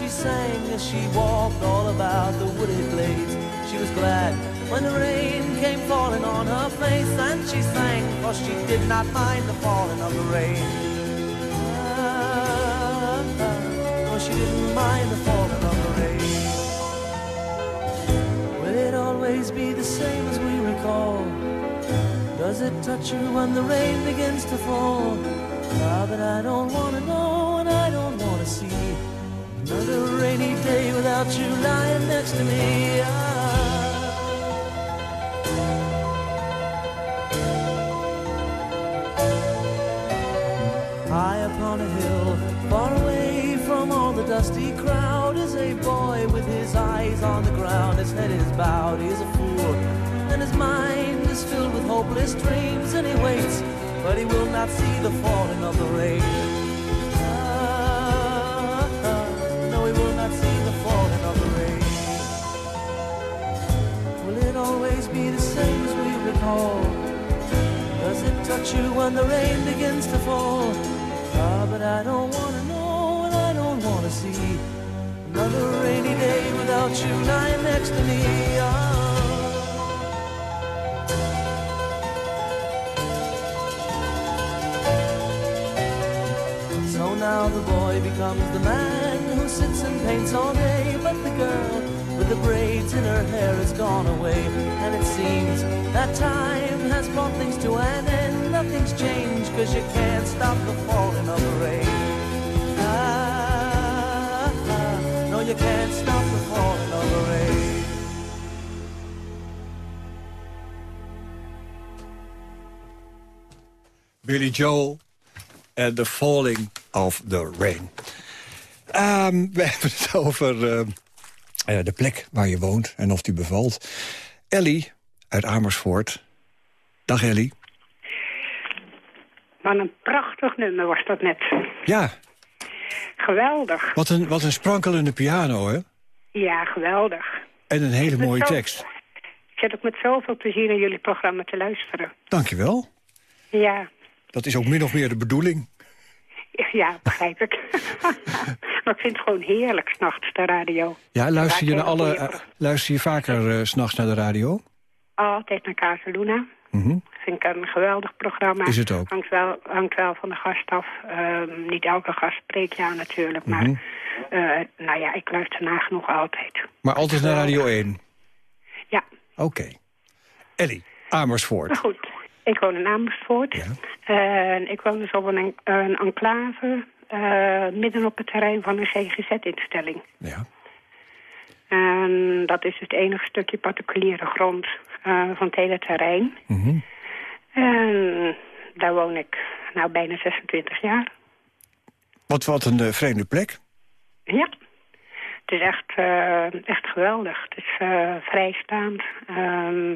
sang as she walked all about the wooded glades. She was glad when the rain came falling on her face, and she sang, for she did not mind the falling of the rain. Ah, ah, for she didn't mind the falling of the rain. Will it always be the same as we recall? Does it touch you when the rain begins to fall? Ah, but I don't wanna know and I don't wanna see another rainy day without you lying next to me. Ah. High upon a hill, far away from all the dusty crowd, is a boy with his eyes on the ground. His head is bowed, he is a fool, and his mind is filled with hopeless dreams. And he waits, but he will not see the falling of the rain. As? Does it touch you when the rain begins to fall? Ah, but I don't wanna know and I don't wanna see another rainy day without you lying next to me. Ah. So now the boy becomes the man who sits and paints all day, braids in her hair has gone away, and it seems that time has brought things to an end. Nothing's changed, cause you can't stop the falling of the rain. Ah, ah, no, you can't stop the falling of the rain. Billy Joel en The Falling of the Rain. Ehm, we hebben het over eh, eh, de plek waar je woont en of die bevalt. Ellie uit Amersfoort. Dag Ellie. Wat een prachtig nummer was dat net. Ja, Geweldig. wat een, wat een sprankelende piano, hè? Ja, geweldig. En een hele mooie zo- tekst. Ik zit ook met zoveel plezier naar jullie programma te luisteren. Dankjewel. Ja, Dat is ook min of meer de bedoeling. ja begrijp ik. maar ik vind het gewoon heerlijk, s'nachts, de radio. Ja, luister je, Ja, naar alle, eh, luister je vaker s s'nachts naar de radio? Altijd naar Casaluna. Mhm. Vind ik een geweldig programma. Is het ook. Hangt wel, hangt wel van de gast af. Ehm, niet elke gast spreekt ja natuurlijk. Maar Mhm. eh, nou ja, ik luister nagenoeg altijd. Maar altijd naar Radio 1? Ja. Oké. Ellie, Amersfoort. Maar goed, ik woon in Amersfoort. En ik woon dus op een, een enclave midden op het terrein van een GGZ-instelling. Ja. En dat is het enige stukje particuliere grond eh, van het hele terrein. Mhm. En daar woon ik nou bijna 26 jaar. Wat, wat een eh, vreemde plek. Ja, het is echt, eh, echt geweldig. Het is eh, vrijstaand. Ehm,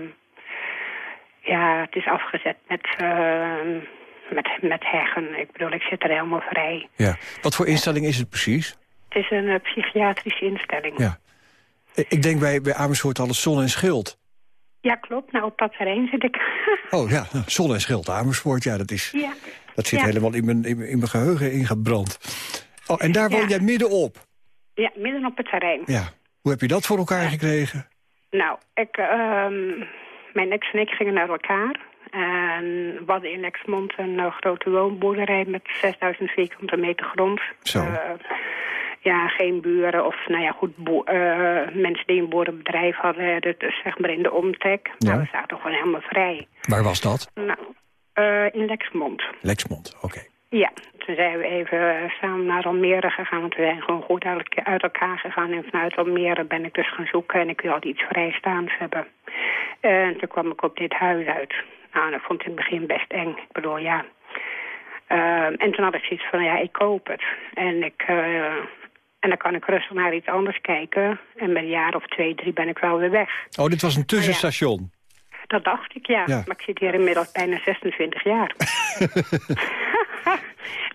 ja, het is afgezet met, eh, met, met heggen. Ik bedoel, ik zit er helemaal vrij. Ja. Wat voor instelling is het precies? Het is een eh, psychiatrische instelling. Ja. Ik denk bij, bij Amersfoort alles zon en schild. Ja, klopt. Nou, op dat terrein zit ik. Oh ja, nou, zon en schild Amersfoort. Ja, dat, is, ja. dat zit Ja. helemaal in mijn, in, mijn- in mijn geheugen ingebrand. Oh, en daar woon Ja. jij middenop. ja, midden op het terrein. Ja. Hoe heb je dat voor elkaar gekregen? Nou, ik, ehm, mijn ex en ik gingen naar elkaar. En we hadden in Lexmond een eh, grote woonboerderij met 6000 vierkante meter grond. Zo. Eh, ja, geen buren of nou ja, goed, eh, mensen die een boerenbedrijf hadden, is zeg maar in de omtrek. Ja. Nou, we zaten gewoon helemaal vrij. Waar was dat? Nou, in Lexmond. Lexmond, oké. Ja, toen zijn we even samen naar Almere gegaan. Want we zijn gewoon goed uit elka- uit elkaar gegaan. En vanuit Almere ben ik dus gaan zoeken. En ik wilde iets vrijstaands hebben. En toen kwam ik op dit huis uit. Nou, dat vond ik in het begin best eng. Ik bedoel, ja. Ehm, en toen had ik zoiets van, ja, ik koop het. En ik... eh, en dan kan ik rustig naar iets anders kijken. En met een jaar of twee, drie ben ik wel weer weg. Oh, dit was een tussenstation. Dat dacht ik, ja. Ja. Maar ik zit hier inmiddels bijna 26 jaar.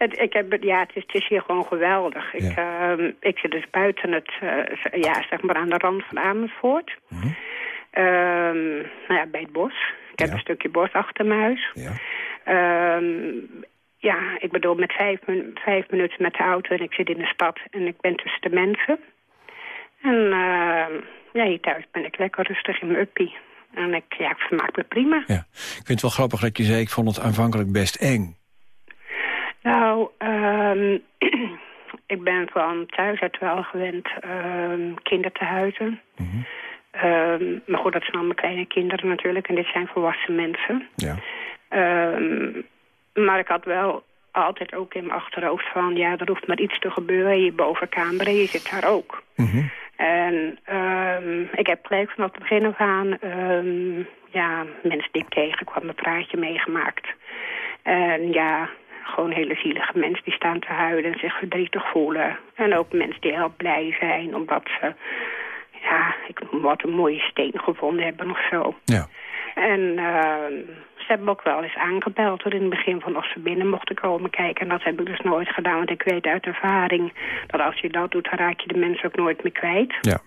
het, ik heb, ja, het is, het is hier gewoon geweldig. Ik, ehm, ik zit dus buiten het, eh, ja, zeg maar aan de rand van Amersfoort. Ehm, nou ja, bij het bos. Ik heb een stukje bos achter mijn huis. Ja. Ehm, ja, ik bedoel met vijf, vijf minuten met de auto en ik zit in de stad en ik ben tussen de mensen. En uh, ja, hier thuis ben ik lekker rustig in mijn uppie. En ik, ja, ik vermaak me prima. Ja. Ik vind het wel grappig dat je zei, ik vond het aanvankelijk best eng. Nou, um, ik ben van thuis uit wel gewend um, kindertehuizen. Mm um, maar goed, dat zijn allemaal kleine kinderen natuurlijk. En dit zijn volwassen mensen. Ja. maar ik had wel altijd ook in mijn achterhoofd van... ja, er hoeft maar iets te gebeuren. Je bovenkamer en je zit daar ook. Mm En um, ik heb gelijk vanaf het begin af aan... Ja, mensen die ik tegenkwam, een praatje meegemaakt. En ja, gewoon hele zielige mensen die staan te huilen en zich verdrietig voelen. En ook mensen die heel blij zijn omdat ze... Ja, ik wat een mooie steen gevonden hebben of zo. Ja. En uh, ze hebben ook wel eens aangebeld in het begin van of ze binnen mochten komen kijken. En dat heb ik dus nooit gedaan, want ik weet uit ervaring dat als je dat doet, dan raak je de mensen ook nooit meer kwijt. Ja.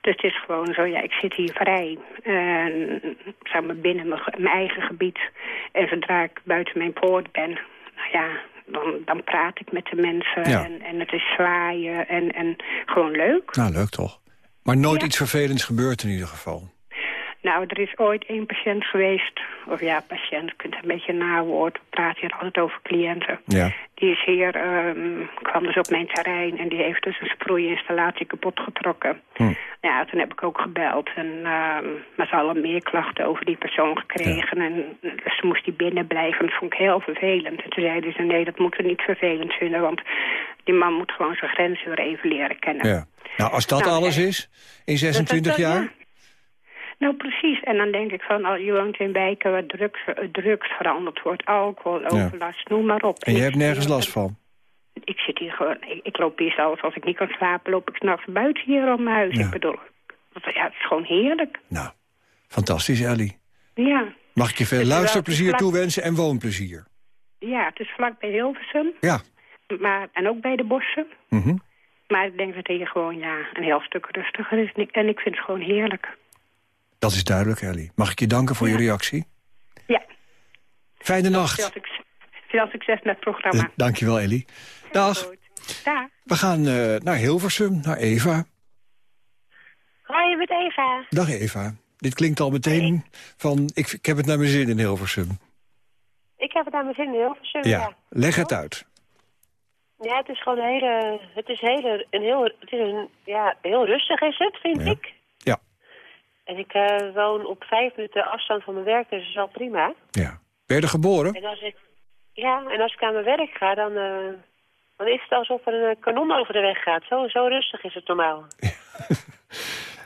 Dus het is gewoon zo, ja, ik zit hier vrij. En zeg maar binnen mijn, mijn eigen gebied. En zodra ik buiten mijn poort ben, nou ja, dan, dan praat ik met de mensen. Ja. En, en het is zwaaien en, en gewoon leuk. Nou, leuk toch? Maar nooit Ja. iets vervelends gebeurt in ieder geval. Nou, er is ooit één patiënt geweest, of ja, patiënt, je kunt een beetje nawoord, we praten hier altijd over cliënten. Ja. Die is hier, ehm, kwam dus op mijn terrein en die heeft dus een sproeiinstallatie kapot getrokken. Hm. Ja, toen heb ik ook gebeld en ehm maar ze hadden meer klachten over die persoon gekregen. En dus toen moest hij binnen blijven. Dat vond ik heel vervelend. En toen zeiden ze, nee, dat moeten we niet vervelend vinden, want die man moet gewoon zijn grenzen weer even leren kennen. Ja. Nou, als dat Nou, alles is, in 26 dat- jaar... Nou, precies. En dan denk ik van, oh, je woont in wijken waar drugs, eh, drugs veranderd wordt, alcohol, overlast, noem maar op. En je hebt zit nergens hier- last van. Ik zit hier gewoon, ik, ik loop hier zelfs als ik niet kan slapen, loop ik s'nachts buiten hier om mijn huis. Ja. Ik bedoel, ja, het is gewoon heerlijk. Nou, fantastisch, Ellie. Ja, Mag ik je veel Het luisterplezier vlak- toewensen en woonplezier? ja, het is vlak bij Hilversum. Ja. Maar, en ook bij de bossen. Mhm. Maar ik denk dat hier gewoon ja, een heel stuk rustiger is. En ik, en ik vind het gewoon heerlijk. Dat is duidelijk, Ellie. Mag ik je danken voor je reactie? Ja. Fijne nacht. Veel, succes, veel succes met het programma. Eh, Dankjewel, Ellie. Dag. Dag. We gaan eh, naar Hilversum, naar Eva. Hoi, met Eva. Dag Eva. Dit klinkt al meteen van, ik, ik heb het naar mijn zin in Hilversum. Ik heb het aan mijn zin in Hilversum, Ja, ja. leg het uit. Ja, het is gewoon een hele... Het is, hele, een heel, het is een, ja, heel rustig is het, vind ik. En ik eh, woon op vijf minuten afstand van mijn werk, dus dat is al prima. Ja. Ben je er geboren? En als ik, ja, en als ik aan mijn werk ga, dan, eh, dan is het alsof er een eh, kanon over de weg gaat. Zo, zo rustig is het normaal.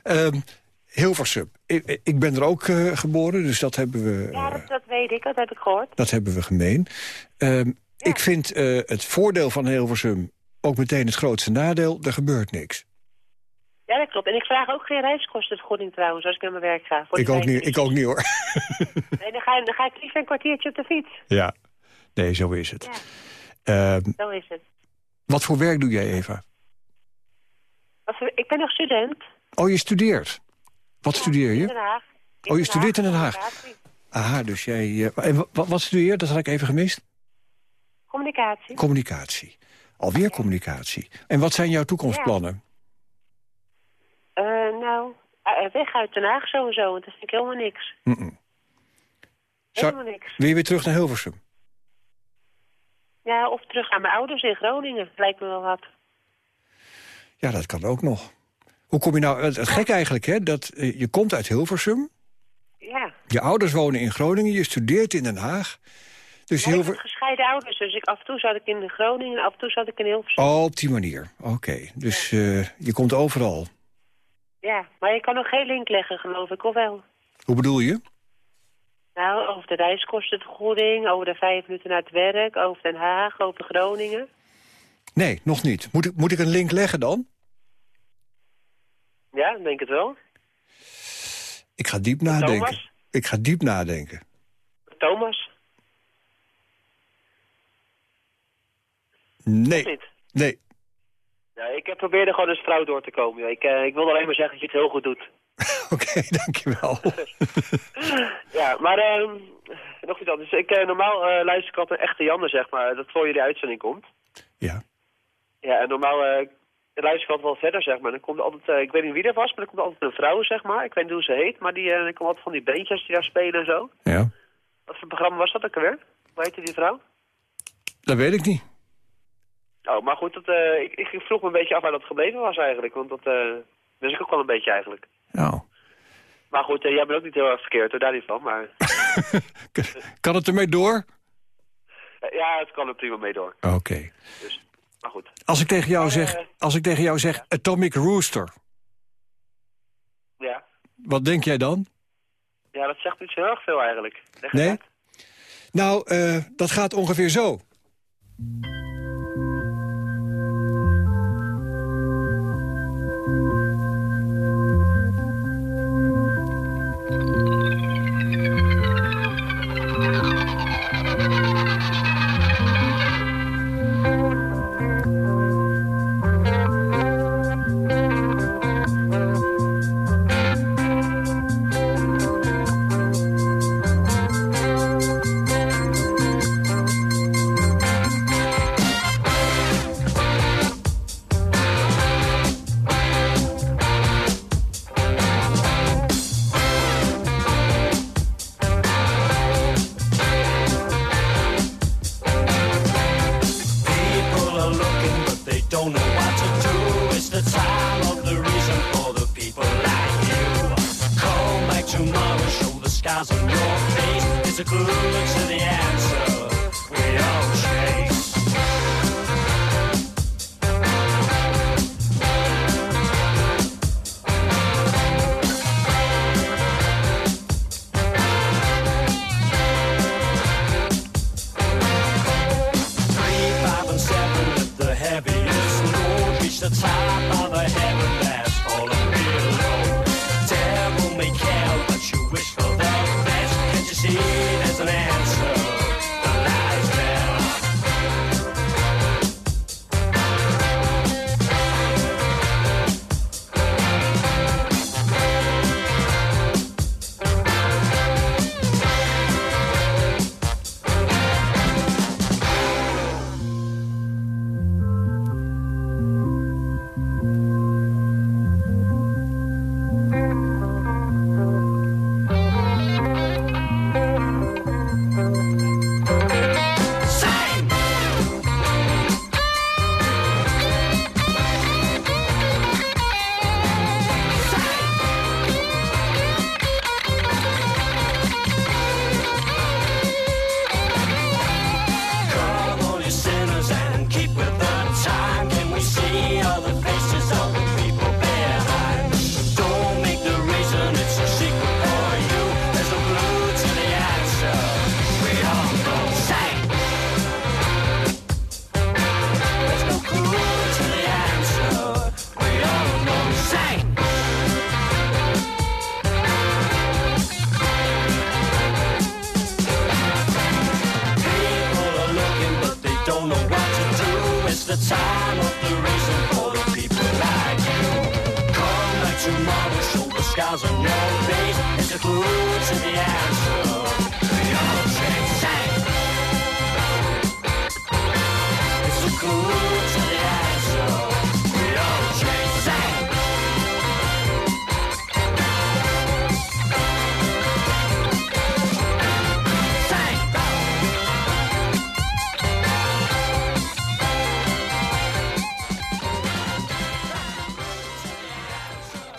Ehm, Hilversum. Ik, ik ben er ook geboren, dus dat hebben we, Ja, dat, dat weet ik, dat heb ik gehoord. dat hebben we gemeen. Ehm, Ik vind het voordeel van Hilversum ook meteen het grootste nadeel. Er gebeurt niks. Ja, dat klopt. En ik vraag ook geen reiskostenvergoeding trouwens, als ik naar mijn werk ga. voor Ik ook, niet, ik ook niet hoor. Nee, dan ga, dan ga ik liever een kwartiertje op de fiets. Ja, nee, zo is het. Ja. Ehm, Zo is het. wat voor werk doe jij, Eva? Voor- ik ben nog student. Oh, je studeert. Wat studeer In je? Den Haag. Oh, je studeert in Den Haag. Aha, dus jij... eh, en wat, wat studeer je? Dat had ik even gemist. Communicatie. Communicatie. Alweer communicatie. En wat zijn jouw toekomstplannen? Eh, nou, eh, weg uit Den Haag sowieso, want dat vind ik helemaal niks. Zou- Helemaal niks. Wil je weer terug naar Hilversum? Ja, of terug aan mijn ouders in Groningen. Lijkt me wel wat. Ja, dat kan ook nog. Hoe kom je nou... Het, het gek eigenlijk, hè? Dat, eh, je komt uit Hilversum. Ja. Je ouders wonen in Groningen. Je studeert in Den Haag. Dus Nee, ik heb gescheiden ouders, dus ik, af en toe zat ik in Groningen en af en toe zat ik in Hilversum. Oh, op die manier. Oké. Dus eh, je komt overal. Ja, maar je kan nog geen link leggen, geloof ik, of wel? Hoe bedoel je? Nou, over de reiskostenvergoeding, over de vijf minuten naar het werk, over Den Haag, over Groningen. Nee, nog niet. Moet ik, moet ik een link leggen dan? Ja, denk het wel. Ik ga diep nadenken. Thomas? Ik ga diep nadenken. Thomas? Nee. Nee. Ja, ik probeerde gewoon als vrouw door te komen. Ik, eh, ik wil alleen maar zeggen dat je het heel goed doet. Oké, dankjewel. Ja, maar ehm, nog iets anders. Ik, eh, normaal eh, luister ik altijd naar echte Janne, zeg maar. Dat voor jullie uitzending komt. Ja. Ja, en normaal eh, de luisterkant wel verder, zeg maar. Dan komt er altijd, eh, ik weet niet wie dat was, maar er komt altijd een vrouw, zeg maar. Ik weet niet hoe ze heet, maar die, eh komen altijd van die beentjes die daar spelen en zo. Ja. Wat voor programma was dat ook alweer? Hoe heette die vrouw? Dat weet ik niet. Oh, maar goed, dat, eh, ik, ik vroeg me een beetje af waar dat gebleven was eigenlijk. Want dat uh, wist ik ook wel een beetje eigenlijk. Nou. Maar goed, eh, jij bent ook niet heel erg verkeerd, hoor, daar niet van. Maar Kan het ermee door? ja, het kan er prima mee door. Oké. Dus, maar goed. Als ik tegen jou zeg, als ik tegen jou zeg Atomic Rooster, Ja. wat denk jij dan? ja, dat zegt niet zo heel erg veel eigenlijk. Leg Nee? uit. Nou, dat gaat ongeveer zo.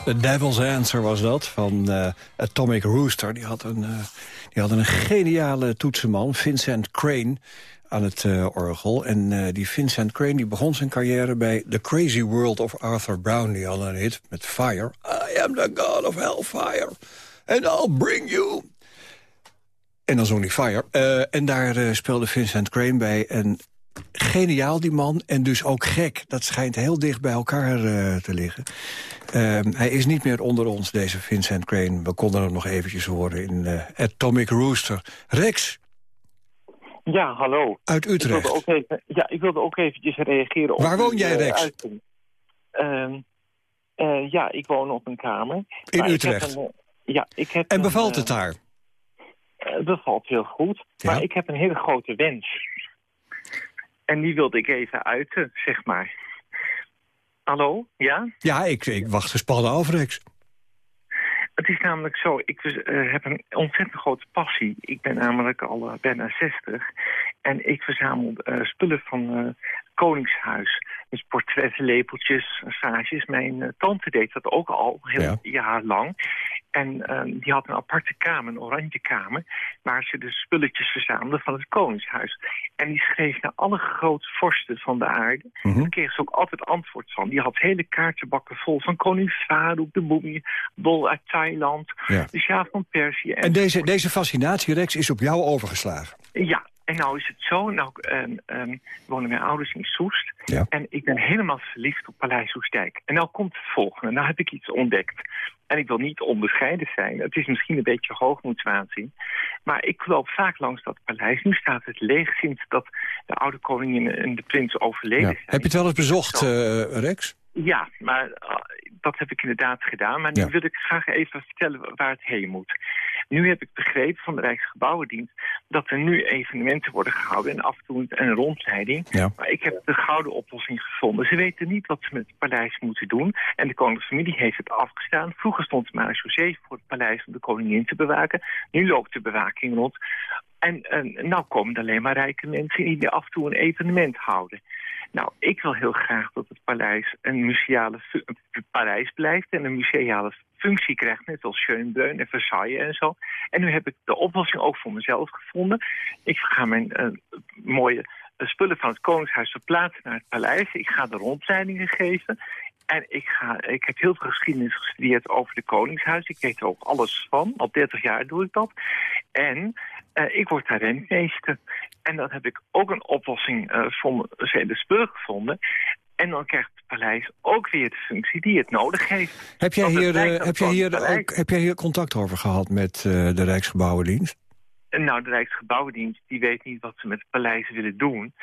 The Devil's Answer was dat, van eh, Atomic Rooster. Die, had een, eh, die hadden een geniale toetsenman, Vincent Crane, aan het eh, orgel. En die Vincent Crane die begon zijn carrière bij The Crazy World of Arthur Brown. Die hadden een hit met Fire. I am the god of hellfire, and I'll bring you... En dan zong Fire. En daar speelde Vincent Crane bij. En geniaal, die man. En dus ook gek. Dat schijnt heel dicht bij elkaar te liggen. Ehm, hij is niet meer onder ons, deze Vincent Crane. We konden hem nog eventjes horen in eh, Atomic Rooster. Rex, Ja, hallo. uit Ik Utrecht. wilde ook even, ja, ik wilde ook eventjes reageren op... Waar woon jij, eh, Rex? Ehm, eh, ja, ik woon op een kamer. In Maar ik heb Utrecht? een, ja, ik heb En bevalt het daar? bevalt heel goed. Maar ik heb een hele grote wens. En die wilde ik even uiten, zeg maar. Hallo, ja? Ja, ik, ik wacht gespannen af, Rex. Het is namelijk zo, ik eh, heb een ontzettend grote passie. Ik ben namelijk al eh, bijna 60 en ik verzamel eh, spullen van Koningshuis. Dus portretten, lepeltjes, sages. Mijn eh, tante deed dat ook al heel Ja. jaar lang. En eh, die had een aparte kamer, een oranje kamer... waar ze de spulletjes verzamelde van het Koningshuis. En die schreef naar alle grote vorsten van de aarde. Mhm. Daar kreeg ze ook altijd antwoord van. Die had hele kaartenbakken vol van koning Farouk, de boemie... Bol uit Thailand, Ja. de Sjaaf van Perzië. En deze, deze fascinatie, Rex, is op jou overgeslagen. Ja, en nou is het zo, nou ehm, ehm, wonen mijn ouders in Soest. Ja. En ik ben helemaal verliefd op Paleis Soestdijk. En nou komt het volgende, nou heb ik iets ontdekt. En ik wil niet onbescheiden zijn. Het is misschien een beetje hoogmoedswaanzin. Maar ik loop vaak langs dat paleis. Nu staat het leeg sinds dat de oude koningin en de prins overleden Ja. zijn. Heb je het wel eens bezocht, eh, Rex? Ja, maar uh, dat heb ik inderdaad gedaan. Maar nu Ja. wil ik graag even vertellen waar het heen moet. Nu heb ik begrepen van de Rijksgebouwendienst... dat er nu evenementen worden gehouden en af en toe een rondleiding. Ja. Maar ik heb de gouden oplossing gevonden. Ze weten niet wat ze met het paleis moeten doen. En de koninklijke familie heeft het afgestaan. Vroeger stond de marechaussee voor het paleis om de koningin te bewaken. Nu loopt de bewaking rond. En uh, nou komen er alleen maar rijke mensen die af en toe een evenement houden. Nou, ik wil heel graag dat het paleis een museale paleis blijft en een museale functie krijgt, net als Schönbrunn en Versailles en zo. En nu heb ik de oplossing ook voor mezelf gevonden. Ik ga mijn uh, mooie uh, spullen van het Koningshuis verplaatsen naar het paleis. Ik ga de rondleidingen geven. En ik, ga, ik heb heel veel geschiedenis gestudeerd over de Koningshuis. Ik weet er ook alles van. Al 30 jaar doe ik dat. En uh, ik word daar rentmeester. En dan heb ik ook een oplossing uh, voor de spullen gevonden. En dan krijgt het paleis ook weer de functie die het nodig heeft. Heb jij hier, heb jij hier, ook, heb jij hier contact over gehad met uh, de Rijksgebouwendienst? Nou, de Rijksgebouwendienst die weet niet wat ze met het paleis willen doen.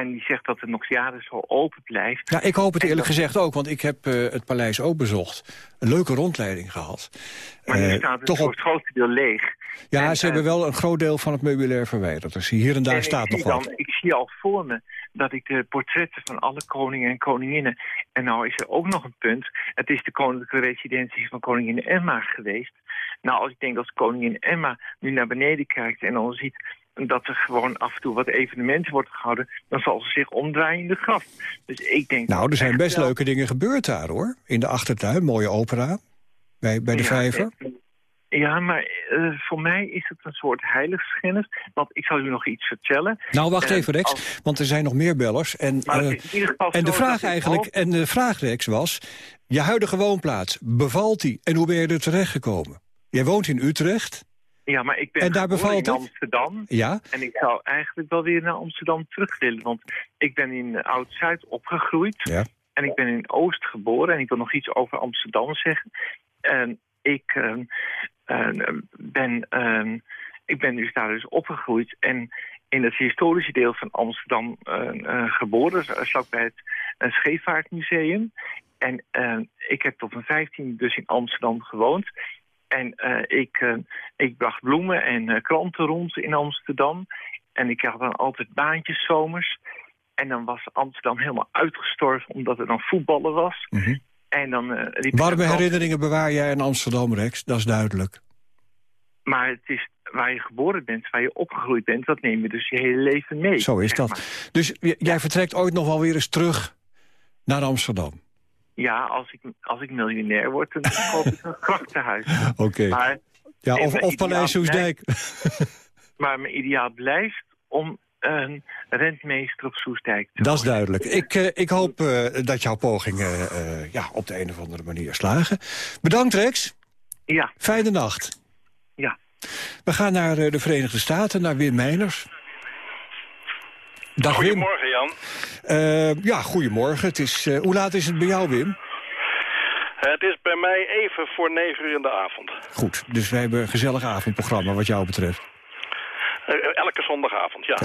En die zegt dat het nog jaren zo open blijft. Ja, ik hoop het eerlijk dat... gezegd ook, want ik heb uh, het paleis ook bezocht. Een leuke rondleiding gehad. Maar nu staat het toch voor het grootste deel leeg. Ja, en, ze hebben wel een groot deel van het meubilair verwijderd. Dus hier en daar en staat nog dan, wat. Ik zie al voor me dat ik de portretten van alle koningen en koninginnen... en nou is er ook nog een punt. Het is de koninklijke residentie van koningin Emma geweest. Nou, als ik denk dat koningin Emma nu naar beneden kijkt en dan ziet dat er gewoon af en toe wat evenementen wordt gehouden... dan zal ze zich omdraaien in de graf. Dus ik denk... Nou, er zijn best wel... leuke dingen gebeurd daar, hoor. In de achtertuin, mooie opera, bij, bij de ja, Vijver. Ja, maar uh, voor mij is het een soort heiligschennis. Want ik zal u nog iets vertellen. Nou, wacht Uh, even, Rex, als- want er zijn nog meer bellers. En, eh, en de vraag eigenlijk, hoop- en de vraag, Rex, was... je huidige woonplaats, bevalt die? En hoe ben je er terechtgekomen? Jij woont in Utrecht. Ja, maar ik ben En daar geboren bevalt in het? Amsterdam. Ja? En ik zou eigenlijk wel weer naar Amsterdam terug willen. Want ik ben in Oud-Zuid opgegroeid. Ja. En ik ben in Oost geboren. En ik wil nog iets over Amsterdam zeggen. En ik ehm, ehm, ben, ehm, ik ben dus daar dus opgegroeid. En in het historische deel van Amsterdam eh, geboren. Vlakbij het eh, Scheepvaartmuseum. En ik heb tot mijn 15 dus in Amsterdam gewoond. En eh, ik, eh, ik bracht bloemen en eh, kranten rond in Amsterdam. En ik had dan altijd baantjes zomers. En dan was Amsterdam helemaal uitgestorven omdat er dan voetballen was. Mhm. En dan, Warme kant- herinneringen bewaar jij in Amsterdam, Rex. Dat is duidelijk. Maar het is waar je geboren bent, waar je opgegroeid bent... dat neem je dus je hele leven mee. Zo is dat. maar. Dus jij vertrekt ooit nog wel weer eens terug naar Amsterdam. Ja, als ik, als ik miljonair word, dan koop ik een grachtenhuis. Oké. Maar, Ja, of, of Paleis Soesdijk. maar mijn ideaal blijft om een rentmeester op Soestdijk te Dat is duidelijk. Ik, eh, ik hoop eh, dat jouw pogingen eh, ja, op de een of andere manier slagen. Bedankt, Rex. Ja. Fijne nacht. Ja. We gaan naar de Verenigde Staten, naar Wim Meiners. Dag Wim. Goedemorgen, Jan. Eh, ja, goedemorgen. Het is, eh, hoe laat is het bij jou, Wim? Het is bij mij even voor negen uur in de avond. Goed, dus wij hebben een gezellig avondprogramma wat jou betreft. Eh, elke zondagavond, ja.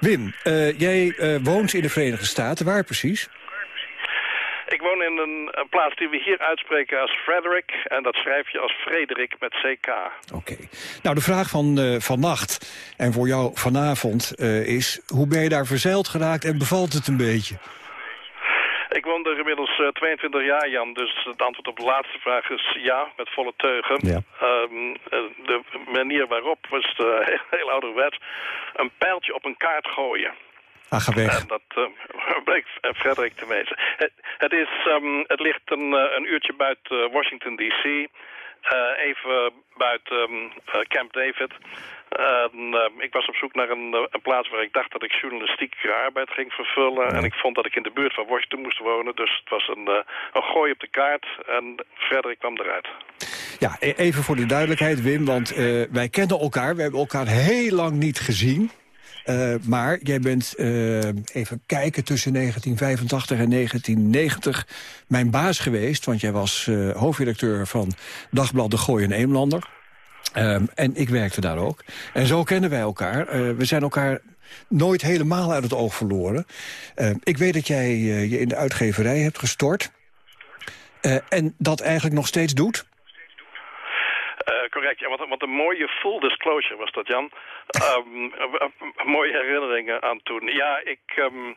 Wim, jij woont in de Verenigde Staten. Waar precies? Ik woon in een, een plaats die we hier uitspreken als Frederick. En dat schrijf je als Frederik met CK. Oké. Nou, de vraag van eh, vannacht en voor jou vanavond eh, is... hoe ben je daar verzeild geraakt en bevalt het een beetje? Ik woon er inmiddels uh, 22 jaar, Jan. Dus het antwoord op de laatste vraag is ja, met volle teugen. Ja. Um, de manier waarop was heel, heel ouderwets. Een pijltje op een kaart gooien. Ah, ga weg. En dat uh, bleek Frederik te wezen. Het, het, is, um, het ligt een, een uurtje buiten Washington D.C., uh, even buiten um, uh, Camp David. Uh, ik was op zoek naar een, een, plaats waar ik dacht dat ik journalistiek arbeid ging vervullen. En ik vond dat ik in de buurt van Washington moest wonen. Dus het was een, een gooi op de kaart en Frederik kwam eruit. Ja, e-, even voor de duidelijkheid, Wim, want wij kennen elkaar. We hebben elkaar heel lang niet gezien. Uh, maar jij bent, uh, even kijken, tussen 1985 en 1990 mijn baas geweest. Want jij was uh, hoofdredacteur van Dagblad De Gooi en Eemlander. Um, en ik werkte daar ook. En zo kennen wij elkaar. we zijn elkaar nooit helemaal uit het oog verloren. Ehm, ik weet dat jij je in de uitgeverij hebt gestort. en dat eigenlijk nog steeds doet. Uh, correct, ja, wat, wat een mooie full disclosure was dat, Jan. Um, mooie herinneringen aan toen. Ja, ik um,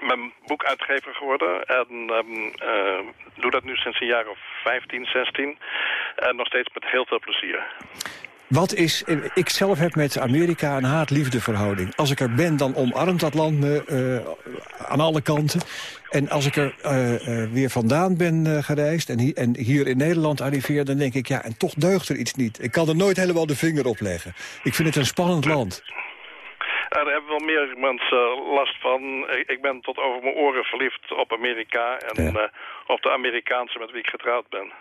ben boekuitgever geworden en um, uh, doe dat nu sinds een jaar of 15, 16. En nog steeds met heel veel plezier. Wat is, ik zelf heb met Amerika een haat-liefde verhouding. Als ik er ben, dan omarmt dat land me uh, aan alle kanten. En als ik er uh, uh, weer vandaan ben gereisd en hier, en hier in Nederland arriveer... dan denk ik, ja, en toch deugt er iets niet. Ik kan er nooit helemaal de vinger op leggen. Ik vind het een spannend land. Er hebben wel meer mensen last van. Ik ben tot over mijn oren verliefd op Amerika... en ja. op de Amerikaanse met wie ik getrouwd ben.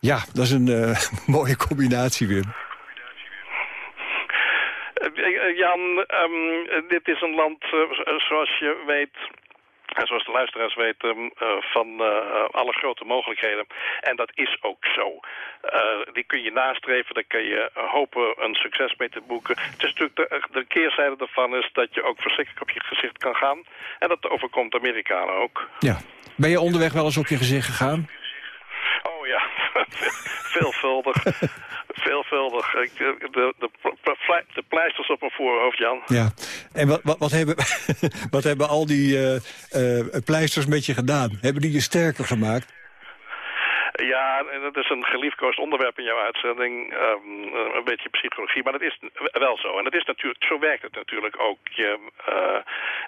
Ja, dat is een mooie combinatie, Wim. Jan, um, dit is een land, uh, zoals je weet... En zoals de luisteraars weten, uh, van alle grote mogelijkheden. En dat is ook zo. die kun je nastreven, daar kun je hopen een succes mee te boeken. Het is natuurlijk de, de keerzijde daarvan is dat je ook verschrikkelijk op je gezicht kan gaan. En dat overkomt Amerikanen ook. Ja. Ben je onderweg wel eens op je gezicht gegaan? Oh ja, veelvuldig. Veelvuldig. De, de, de, pleisters op mijn voorhoofd, Jan. Ja, en wat, wat, wat hebben, wat hebben al die uh, uh, pleisters met je gedaan? Hebben die je sterker gemaakt? Ja, dat is een geliefkoosd onderwerp in jouw uitzending. Um, een beetje psychologie, maar dat is wel zo. En dat is natuurlijk, zo werkt het natuurlijk ook. Je, uh,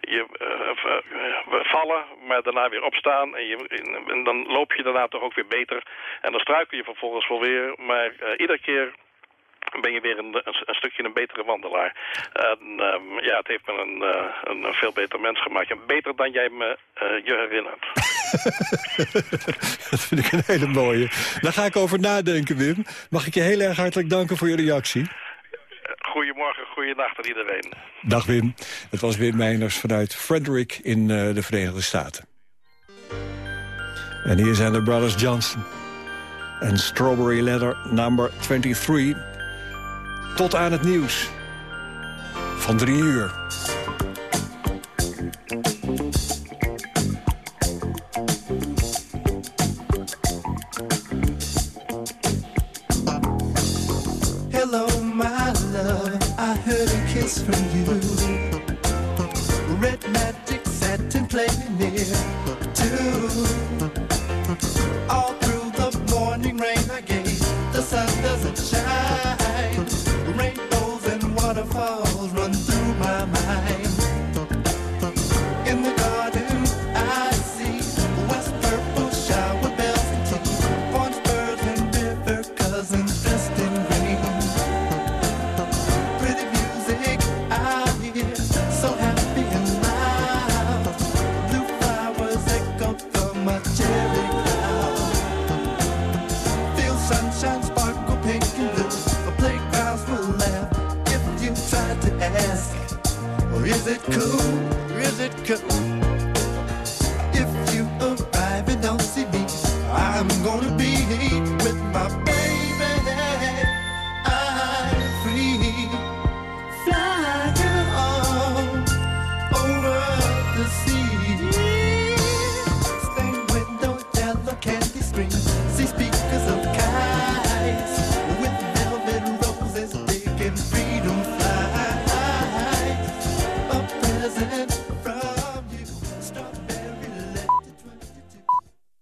je uh, vallen, maar daarna weer opstaan. En, je, en dan loop je daarna toch ook weer beter. En dan struikel je vervolgens wel weer. Maar iedere keer ben je weer een, een, een, stukje een betere wandelaar. En um, ja, het heeft me een, uh, een, veel beter mens gemaakt. En beter dan jij me uh, je herinnert. dat vind ik een hele mooie. Daar ga ik over nadenken, Wim. Mag ik je heel erg hartelijk danken voor je reactie. Goedemorgen, goeienacht aan iedereen. Dag Wim. Het was Wim Meiners vanuit Frederick in uh, de Verenigde Staten. En hier zijn de Brothers Johnson. En Strawberry Letter number 23 tot aan het nieuws van drie uur.